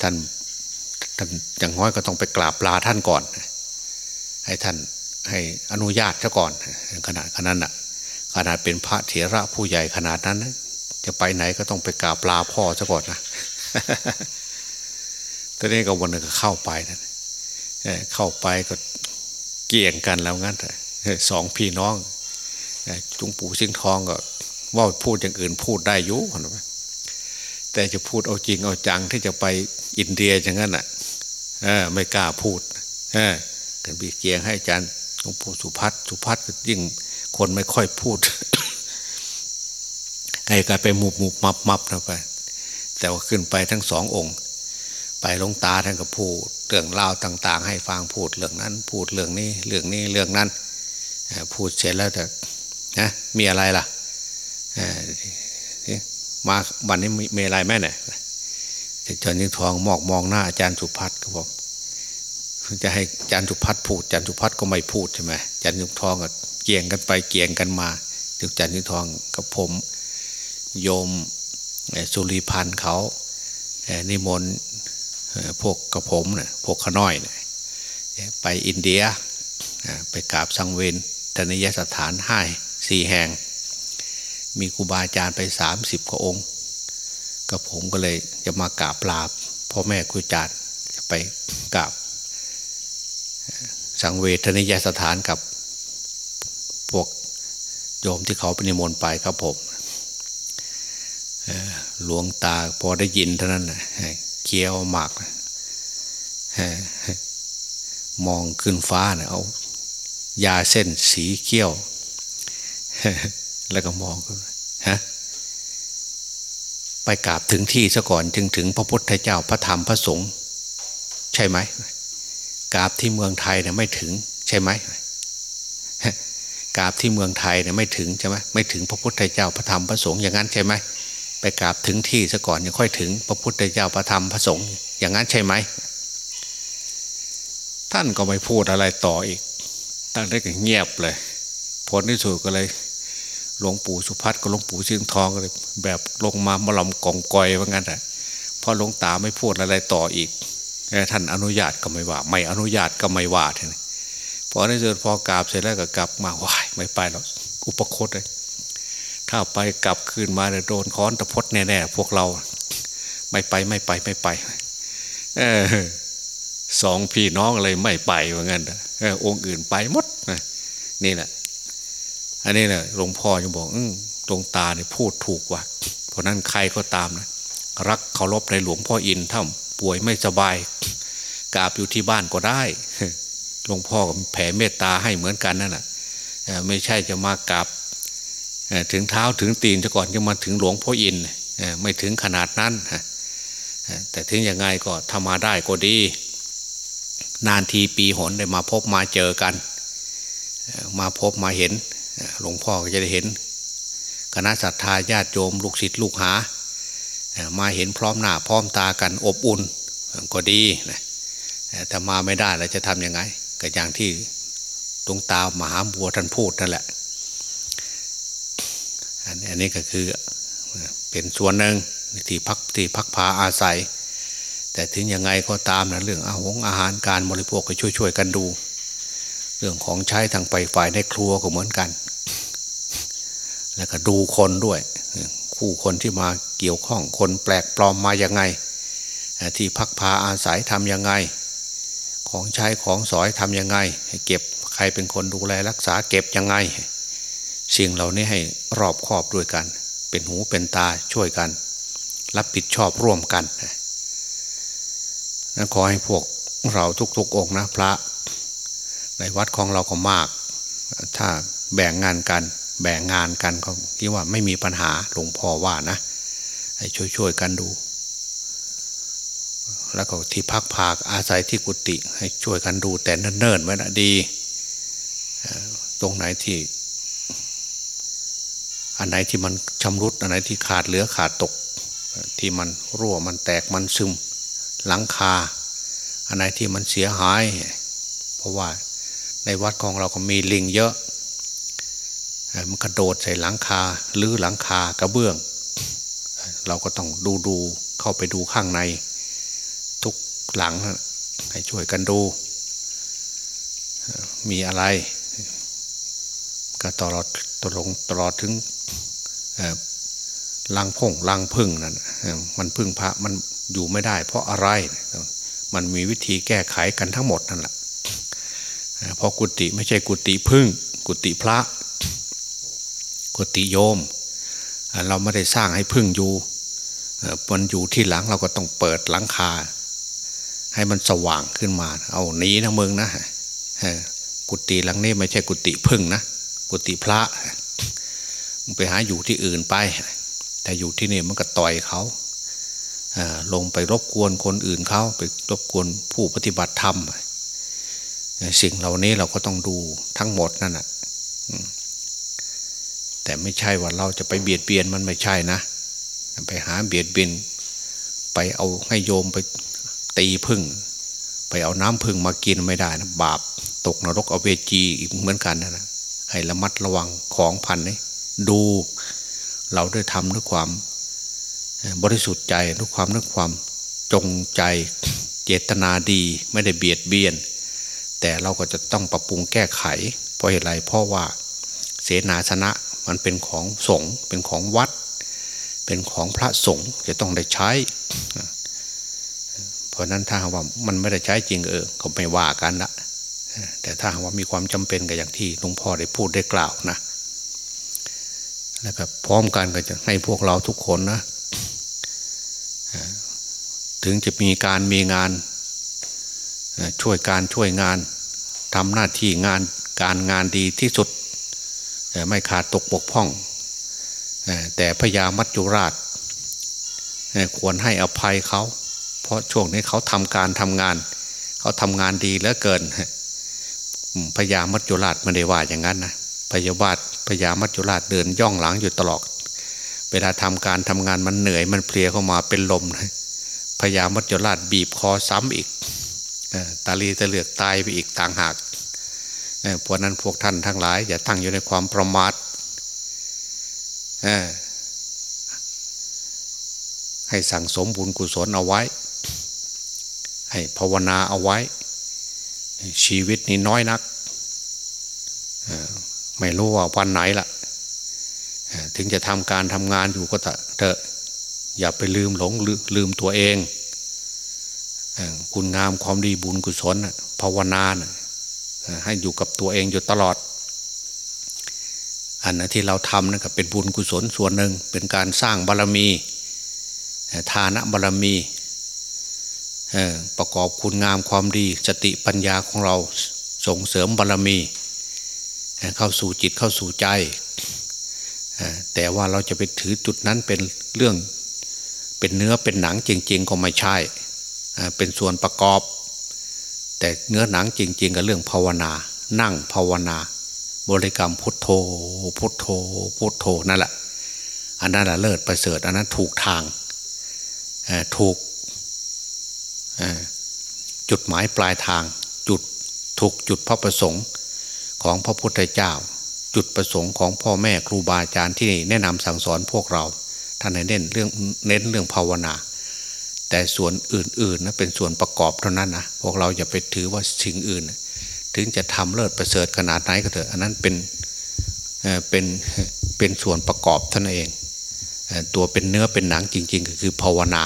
ท่าน ท่านอย่างน้อยก็ต้องไปกราบลาท่านก่อน ให้ท่านให้อนุญาตซะก่อนขนาดขนาดน่ะขนาดเป็นพระเถระผู้ใหญ่ขนาดนั้น จะไปไหนก็ต้องไปกราบลาพ่อซะก่อนนะตอนนี้ก็วันนึงก็เข้าไปนะเข้าไปก็เกี่ยงกันแล้วงั้นสองพี่น้องจุงปู่ซิงทองก็ว่าพูดอย่างอื่นพูดได้ยุแต่จะพูดเอาจริงเอาจังที่จะไปอินเดียอย่างนั้นอะ ไม่กล้าพูดกันบีเกียงให้อาจารย์หลวงปู่สุพัฒสุพัฒก็ยิ่งคนไม่ค่อยพูดไอ้กลายไปมุบมุบมับมับนะไป แต่ว่าขึ้นไปทั้งสององค์ ไปลงตาท่านก็พูดเรื่องเล่าต่าง ๆ ให้ฟังพูดเรื่องนั้น พูดเรื่องนี้เรื่องนี้เรื่องนั้นพูดเสร็จแล้วแต่นะมีอะไรล่ะมาวันนี้มีอะไรแม่เนี่ย อาจารย์ยิ่งทองมอกมองหน้าอาจารย์สุพัฒน์ก็บอกจะให้อาจารย์สุพัฒน์พูดอาจารย์สุพัฒน์ก็ไม่พูดใช่ไหมอาจารย์ยิ่งทองก็เกี่ยงกันไปเกี่ยงกันมาถึงอาจารย์ยิ่งทองกับผมโยมสุริพันธ์เขานิมนต์พวกกระผมเนี่ยพวกขน้อยเนี่ยไปอินเดียไปกราบสังเวนธนิยสถานห้าสี่แห่ง มีครูบาอาจารย์ไปสามสิบกว่าองค์ กับผมก็เลยจะมากราบลาพ่อแม่ครูอาจารย์จะไปกราบสังเวทนิยสถานกับพวกโยมที่เขาไปนิมนต์ไปครับผมหลวงตาพอได้ยินเท่านั้นเคี้ยวหมากมองขึ้นฟ้าเนะเอายาเส้นสีเขี้ยว แล้วก็มองฮะ ไปกราบถึงที่ซะก่อนจึงถึงพระพุทธเจ้าพระธรรมพระสงฆ์ใช่ไหมกราบที่เมืองไทยเนี่ยไม่ถึงใช่ไหมกราบที่เมืองไทยเนี่ยไม่ถึงใช่ไหมไม่ถึงพระพุทธเจ้าพระธรรมพระสงฆ์อย่างนั้นใช่ไหมไปกราบถึงที่ซะก่อนยังค่อยถึงพระพุทธเจ้าพระธรรมพระสงฆ์อย่างนั้นใช่ไหมท่านก็ไม่พูดอะไรต่ออีกท่านได้ก็เงียบเลยผลที่สุดก็เลย หลวงปู่สุพัฒน์กับหลวงปู่ชิงทองเลยแบบลงมามาลำกองกอยว่างั้นแหละพอหลวงตาไม่พูดอะไรต่ออีกท่านอนุญาตก็ไม่ว่า ไม่อนุญาตก็ไม่ว่าทีนี้พอในสุดพอกราบเสร็จแล้วก็กลับมาไหวไม่ไปแล้วอุปคตเลยถ้าไปกลับคืนมาเนี่ยโดนค้อนตะพดแน่ๆพวกเรา ไม่ไปไม่ไปไม่ไปเออสองพี่น้องเลยไม่ไปว่างั้นออองค์อื่นไปหมดนี่แหละ อันนี้แหละหลวงพ่อยังบอกอตรงตาเนี่ยพูดถูกว่ะเพราะนั้นใครก็ตามนะรักเคารพในหลวงพ่ออินถ้าป่วยไม่สบายกราบอยู่ที่บ้านก็ได้หลวงพ่อแผ่เมตตาให้เหมือนกันนั่นแหละไม่ใช่จะมากราบถึงเท้าถึงตีนจะก่อนจะมาถึงหลวงพ่ออินไม่ถึงขนาดนั้นแต่ถึงยังไงก็ทำมาได้ก็ดี นานทีปีหนได้มาพบมาเจอกัน มาพบมาเห็น หลวงพ่อก็จะได้เห็น คณะศรัทธาญาติโยมลูกศิษย์ลูกหา มาเห็นพร้อมหน้าพร้อมตากันอบอุ่นก็ดีนะแต่มาไม่ได้แล้วจะทำยังไง ก็อย่างที่ตรงตามหาบัวท่านพูดนั่นแหละ อันนี้ก็คือเป็นส่วนหนึ่งที่พักที่พักพาอาศัย แต่ถึงยังไงก็ตามนะเรื่องอาหงอาหารการบริโภคก็ช่วยๆกันดู เรื่องของใช้ทางไปฝ่ายในครัวก็เหมือนกัน แล้วก็ดูคนด้วย คู่คนที่มาเกี่ยวข้องคนแปลกปลอมมายังไง ที่พักพาอาศัยทำยังไง ของใช้ของสอยทำยังไง เก็บใครเป็นคนดูแลรักษาเก็บยังไง สิ่งเหล่านี้ให้รอบครอบด้วยกัน เป็นหูเป็นตาช่วยกัน รับผิดชอบร่วมกันนั้นขอให้พวกเราทุกๆองนะพระ ในวัดของเราก็มาก ถ้าแบ่งงานกัน แบ่งงานกันก็คิดว่าไม่มีปัญหาหลวงพ่อว่านะให้ช่วยๆกันดู แล้วก็ที่พักพากอาศัยที่กุฏิให้ช่วยกันดู แต่เนิ่นๆไว้นะดี ตรงไหนที่ อันไหนที่มันชำรุด อันไหนที่ขาดเหลือขาดตก ที่มันรั่วมันแตกมันซึม หลังคา อันไหนที่มันเสียหาย เพราะว่าในวัดของเราก็มีลิงเยอะ มันกระโดดใส่หลังคาหรือหลังคากระเบื้อง เราก็ต้องดูดูเข้าไปดูข้างใน ทุกหลังให้ช่วยกันดู มีอะไร ก็ตลอดตลงตลอดถึงลังพงลังพึ่งนั่นมันพึ่งพระมันอยู่ไม่ได้ เพราะอะไร มันมีวิธีแก้ไขกันทั้งหมดนั่นแหละเพราะกุฏิไม่ใช่กุฏิพึ่ง กุฏิพระ กุฏิโยม เราไม่ได้สร้างให้พึ่งอยู่มันอยู่ที่หลังเราก็ต้องเปิดหลังคา ให้มันสว่างขึ้นมา เอาหนีนะมึงนะกุฏิหลังนี้ไม่ใช่กุฏิพึ่งนะกุฏิพระมึงไปหาอยู่ที่อื่นไป แต่อยู่ที่นี่มันก็ต่อยเขาลงไปรบกวนคนอื่นเขาไปรบกวนผู้ปฏิบัติธรรมสิ่งเหล่านี้เราก็ต้องดูทั้งหมดนั่นแหะ แต่ไม่ใช่ว่าเราจะไปเบียดเบียนมันไม่ใช่นะ ไปหาเบียดเบียนไปเอาให้โยมไปตีพึ่ง ไปเอาน้ำพึ่งมากินไม่ได้นะบาปตกนรกเอาเวจีอีกเหมือนกันนะให้ระมัดระวังของพันนี้ดูเราได้ทำด้วยความบริสุทธิ์ใจด้วยความด้วยความจงใจเจตนาดีไม่ได้เบียดเบียน แต่เราก็จะต้องปรับปรุงแก้ไข เพราะเหตุไรเพราะว่าเสนาสนะ มันเป็นของสงฆ์เป็นของวัด เป็นของพระสงฆ์จะต้องได้ใช้ เพราะนั้นถ้าว่ามันไม่ได้ใช้จริงเออเขาไม่ว่ากันละแต่ถ้าว่ามีความจำเป็นกับอย่างที่หลวงพ่อได้พูดได้กล่าวนะแล้วก็พร้อมกันก็จะให้พวกเราทุกคนนะถึงจะมีการมีงานช่วยการช่วยงานทำหน้าที่งานการงานดีที่สุด ไม่ขาดตกบกพร่อง แต่พญามัจจุราชควรให้อภัยเขา เพราะช่วงนี้เขาทำการทำงาน เขาทำงานดีเหลือเกินพญามัจจุราชไม่ได้ว่าอย่างนั้นนะพญาบาทพญามัจจุราชเดินย่องหลังอยู่ตลอด เวลาทำการทำงานมันเหนื่อยมันเพลียเข้ามาเป็นลมพญามัจจุราชบีบคอซ้ำอีกตาลีตะเหลือกตายไปอีกต่างหาก เพราะนั้นพวกท่านทั้งหลาย อย่าตั้งอยู่ในความประมาทให้สั่งสมบุญกุศลเอาไว้ ให้ภาวนาเอาไว้ ชีวิตนี้น้อยนัก ไม่รู้ว่าวันไหนละ่ะ ถึงจะทำการทำงานอยู่ก็เถอะอย่าไปลืมหลงลืมตัวเอง คุณงามความดีบุญกุศลภาวนา ให้อยู่กับตัวเองอยู่ตลอด อันนที่เราทำนั่นก็เป็นบุญกุศลส่วนหนึ่งเป็นการสร้างบารรมีทานะบารรมีประกอบคุณงามความดีสติปัญญาของเราส่งเสริมบารรมี เข้าสู่จิตเข้าสู่ใจ แต่ว่าเราจะไปถือจุดนั้นเป็นเรื่องเป็นเนื้อเป็นหนังจริง ๆ ก็ไม่ใช่ เป็นส่วนประกอบ แต่เนื้อหนังจริง ๆ กับเรื่องภาวนา นั่งภาวนา บริกรรมพุทโธ พุทโธ พุทโธนั่นแหละอันนั้นแหละเลิศประเสริฐอันนั้นถูกทางถูกจุดหมายปลายทาง จุดถูกจุดพระประสงค์ของพระพุทธเจ้า จุดประสงค์ของพ่อแม่ครูบาอาจารย์ที่แนะนำสั่งสอนพวกเราท่านเน้นเรื่องเน้นเรื่องภาวนา แต่ส่วนอื่นๆนะเป็นส่วนประกอบเท่านั้นนะพวกเราอย่าไปถือว่าสิ่งอื่น ถึงจะทำเลิศประเสริฐขนาดไหนก็เถอะอันนั้นเป็นเป็นเป็นส่วนประกอบท่านเอง ตัวเป็นเนื้อเป็นหนังจริง ๆ ก็คือภาวนา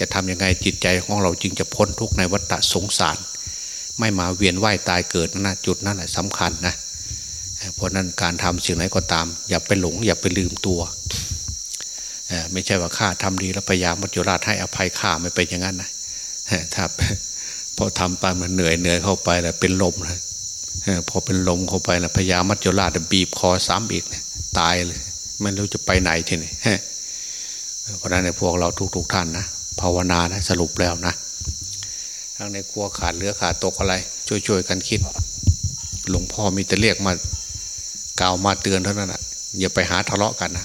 จะทำยังไงจิตใจของเราจึงจะพ้นทุกในวัฏสงสาร ไม่มาเวียนว่ายตายเกิดนะจุดนั้นแหละสำคัญนะเพราะนั้นการทำสิ่งไหนก็ตาม อย่าไปหลงอย่าไปลืมตัว ไม่ใช่ว่าข้าทำดีแล้วพยายามมัจจุราชให้อภัยข้าไม่เป็นอย่างนั้นนะถ้าพอทำไปมันเหนื่อยเหนื่อยเข้าไปแล้วเป็นลมนะพอเป็นลมเข้าไปแล้วพยายามมัจจุราชบีบคอซ้ำอีกตายเลยไม่รู้จะไปไหนทีนี้เพราะนั้นในพวกเราทุก ๆ ท่านนะภาวนานะสรุปแล้วนะทางในครัวขาดเหลือขาดตกอะไร ช่วยๆกันคิด หลวงพ่อมีแต่เรียกมากล่าวมาเตือนเท่านั้นนะอย่าไปหาทะเลาะกันนะ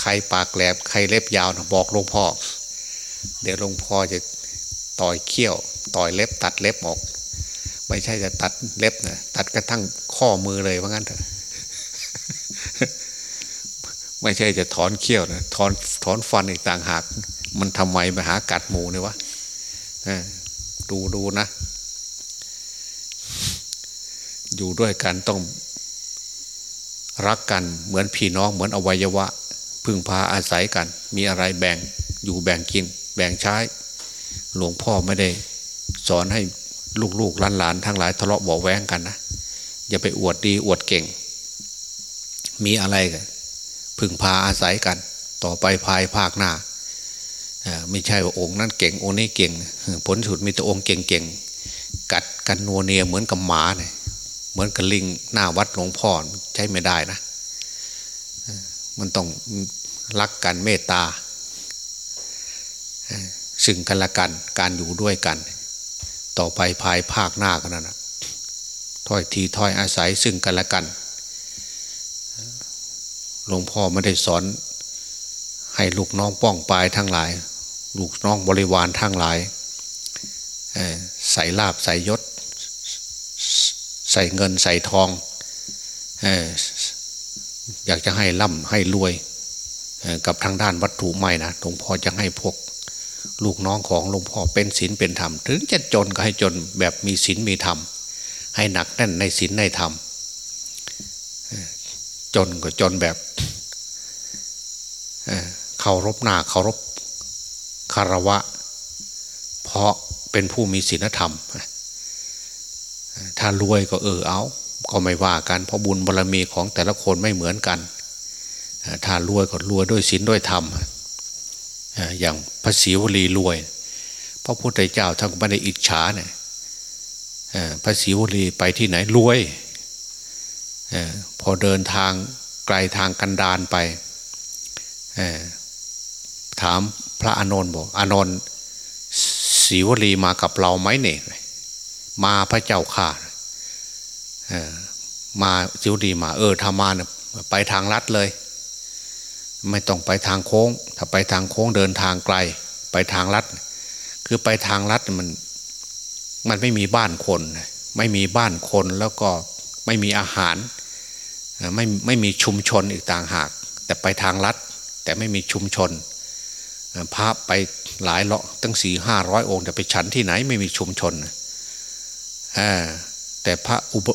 ใครปากแหลมใครเล็บยาวนะบอกหลวงพ่อ เดี๋ยวหลวงพ่อจะต่อยเขี้ยว ต่อยเล็บตัดเล็บออก ไม่ใช่จะตัดเล็บนะตัดกระทั่งข้อมือเลยว่างั้นเถอะไม่ใช่จะถอนเขี้ยวนะถอนถอนฟันอีกต่างหาก มันทำไมไปหากัดหมูเนี่ยวะดูดูนะ อยู่ด้วยกันต้องรักกันเหมือนพี่น้องเหมือนอวัยวะ พึ่งพาอาศัยกัน มีอะไรแบ่งอยู่แบ่งกิน แบ่งใช้ หลวงพ่อไม่ได้สอนให้ลูกๆหลานๆทั้งหลายทะเลาะบาแวงกันนะอย่าไปอวดดีอวดเก่ง มีอะไรกันพึ่งพาอาศัยกัน ต่อไปภายภาคหน้าไม่ใช่ว่าองค์นั้นเก่งองค์นี้เก่ง ผลสุดมีแต่องค์เก่งๆกัดกันนัวเนียเหมือนกับหมาเนี่ยเหมือนกับลิงหน้าวัดหลวงพ่อใช้ไม่ได้นะ มันต้องรักกันเมตตาซึ่งกันและกันการอยู่ด้วยกัน ต่อไปภายภาคหน้ากันนะถ้อยทีถ้อยอาศัยซึ่งกันและกันหลวงพ่อไม่ได้สอนให้ลูกน้องป้องปลายทั้งหลาย ลูกน้องบริวารทั้งหลายใส่ลาบใส่ยศ ใส่เงินใส่ทอง อยากจะให้ร่ำให้รวยกับทางด้านวัตถุไม่นะหลวงพ่อจะให้พวกลูกน้องของหลวงพ่อเป็นศีลเป็นธรรม ถึงจะจนก็ให้จนแบบมีศีลมีธรรม ให้หนักแน่นในศีลในธรรม จนก็จนแบบเคารพหน้าเคารพคารวะ เพราะเป็นผู้มีศีลธรรม ถ้ารวยก็เออเอา ก็ไม่ว่ากันเพราะบุญบารรมีของแต่ละคนไม่เหมือนกัน ถ้ารวยก็รวยด้วยศีลด้วยธรรมอย่างพระศรีวลีรวยพระพุทธเจ้าท่านไม่ได้อิจฉาเนี่ยพระศรีวลีไปที่ไหนรวยพอเดินทางไกลทางกันดานไปถามพระอานนท์บอกอานนท์ศรีวลีมากับเราไหมเนี่ยมาพระเจ้าข่า มาศรีวลีมา เออทามาเนี่ยไปทางลัดเลย ไม่ต้องไปทางโค้ง ถ้าไปทางโค้งเดินทางไกล ไปทางลัด คือไปทางลัดมัน มันไม่มีบ้านคน ไม่มีบ้านคนแล้วก็ไม่มีอาหาร ไม่ไม่มีชุมชนอีกต่างหาก แต่ไปทางลัด แต่ไม่มีชุมชนพระไปหลายเลาะตั้งสี่ห้าร้อยองค์แต่ไปฉันที่ไหนไม่มีชุมชนอ่า แต่พระอุป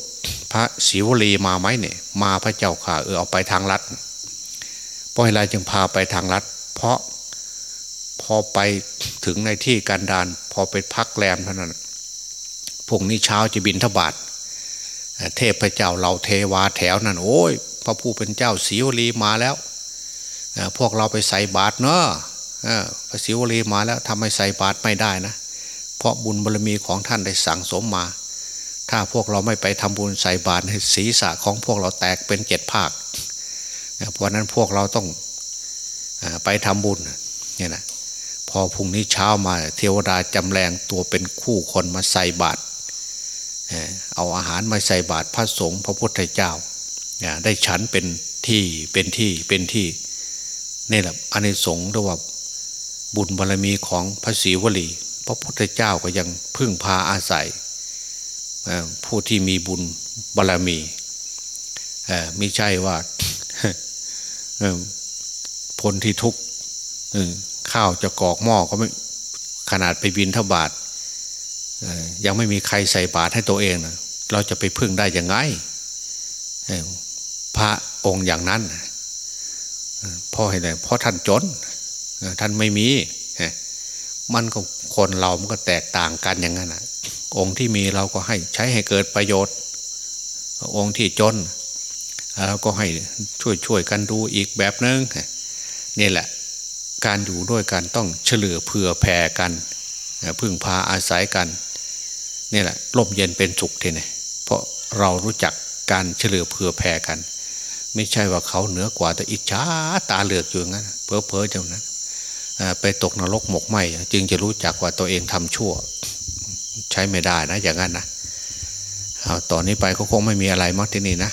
พระศิวลีมาไหมเนี่ยมาพระเจ้าข่าเออเอาไปทางลัดเพราะอะไรจึงพาไปทางลัดเพราะพอไปถึงในที่การดานพอไปพักแรมเท่านั้นพวกนี้เช้าจะบินทบาทเทพเจ้าเราเทวาแถวนั้นโอ้ยพระผู้เป็นเจ้าศิวลีมาแล้วพวกเราไปใส่บาตรเนาะพระศิวลีมาแล้วทำให้ใส่บาตรไม่ได้นะ เพราะบุญบารมีของท่านได้สั่งสมมา ถ้าพวกเราไม่ไปทำบุญใส่บาตรศีรษะของพวกเราแตกเป็นเจ็ดภาคเพราะนั้นพวกเราต้องไปทำบุญเนี่ยนะพอพรุ่งนี้เช้ามาเทวดาจำแรงตัวเป็นคู่คนมาใส่บาตรเอาอาหารมาใส่บาตรพระสงฆ์พระพุทธเจ้าได้ฉันเป็นที่เป็นที่เป็นที่นี่แหละอันนี้สงฆ์รียกว่าบุญบารรมีของพระศรีวลี พระพุทธเจ้าก็ยังพึ่งพาอาศัย ผู้ที่มีบุญบารรมีไม่ใช่ว่าพลที่ทุกข้าวจะกอกหม้อก็ไม่ขนาดไปบินทบาทยังไม่มีใครใส่บาตรให้ตัวเองนะเราจะไปพึ่งได้ยังไงพระองค์อย่างนั้นเพราะอะไรเพราะท่านจนท่านไม่มีมันก็คนเรามันก็แตกต่างกันอย่างนั้น องค์ที่มีเราก็ให้ใช้ให้เกิดประโยชน์ องค์ที่จนเราก็ให้ช่วยช่วยกันดูอีกแบบนึงนี่แหละ การอยู่ด้วยกันต้องเฉลือเผื่อแผ่กัน พึ่งพาอาศัยกันนี่แหละร่มเย็นเป็นสุขทีนี่เพราะเรารู้จักการเฉลือเผื่อแผ่กัน ไม่ใช่ว่าเขาเหนือกว่าแต่อิจฉาตาเหลือกอยู่งั้นเพ้อเพ้อเจ้านั้นไปตกนรกหมกไหมจึงจะรู้จักว่าตัวเองทำชั่ว ใช้ไม่ได้นะ อย่างนั้นนะเอาตอนนี้ไปก็คงไม่มีอะไรมากที่นี่นะ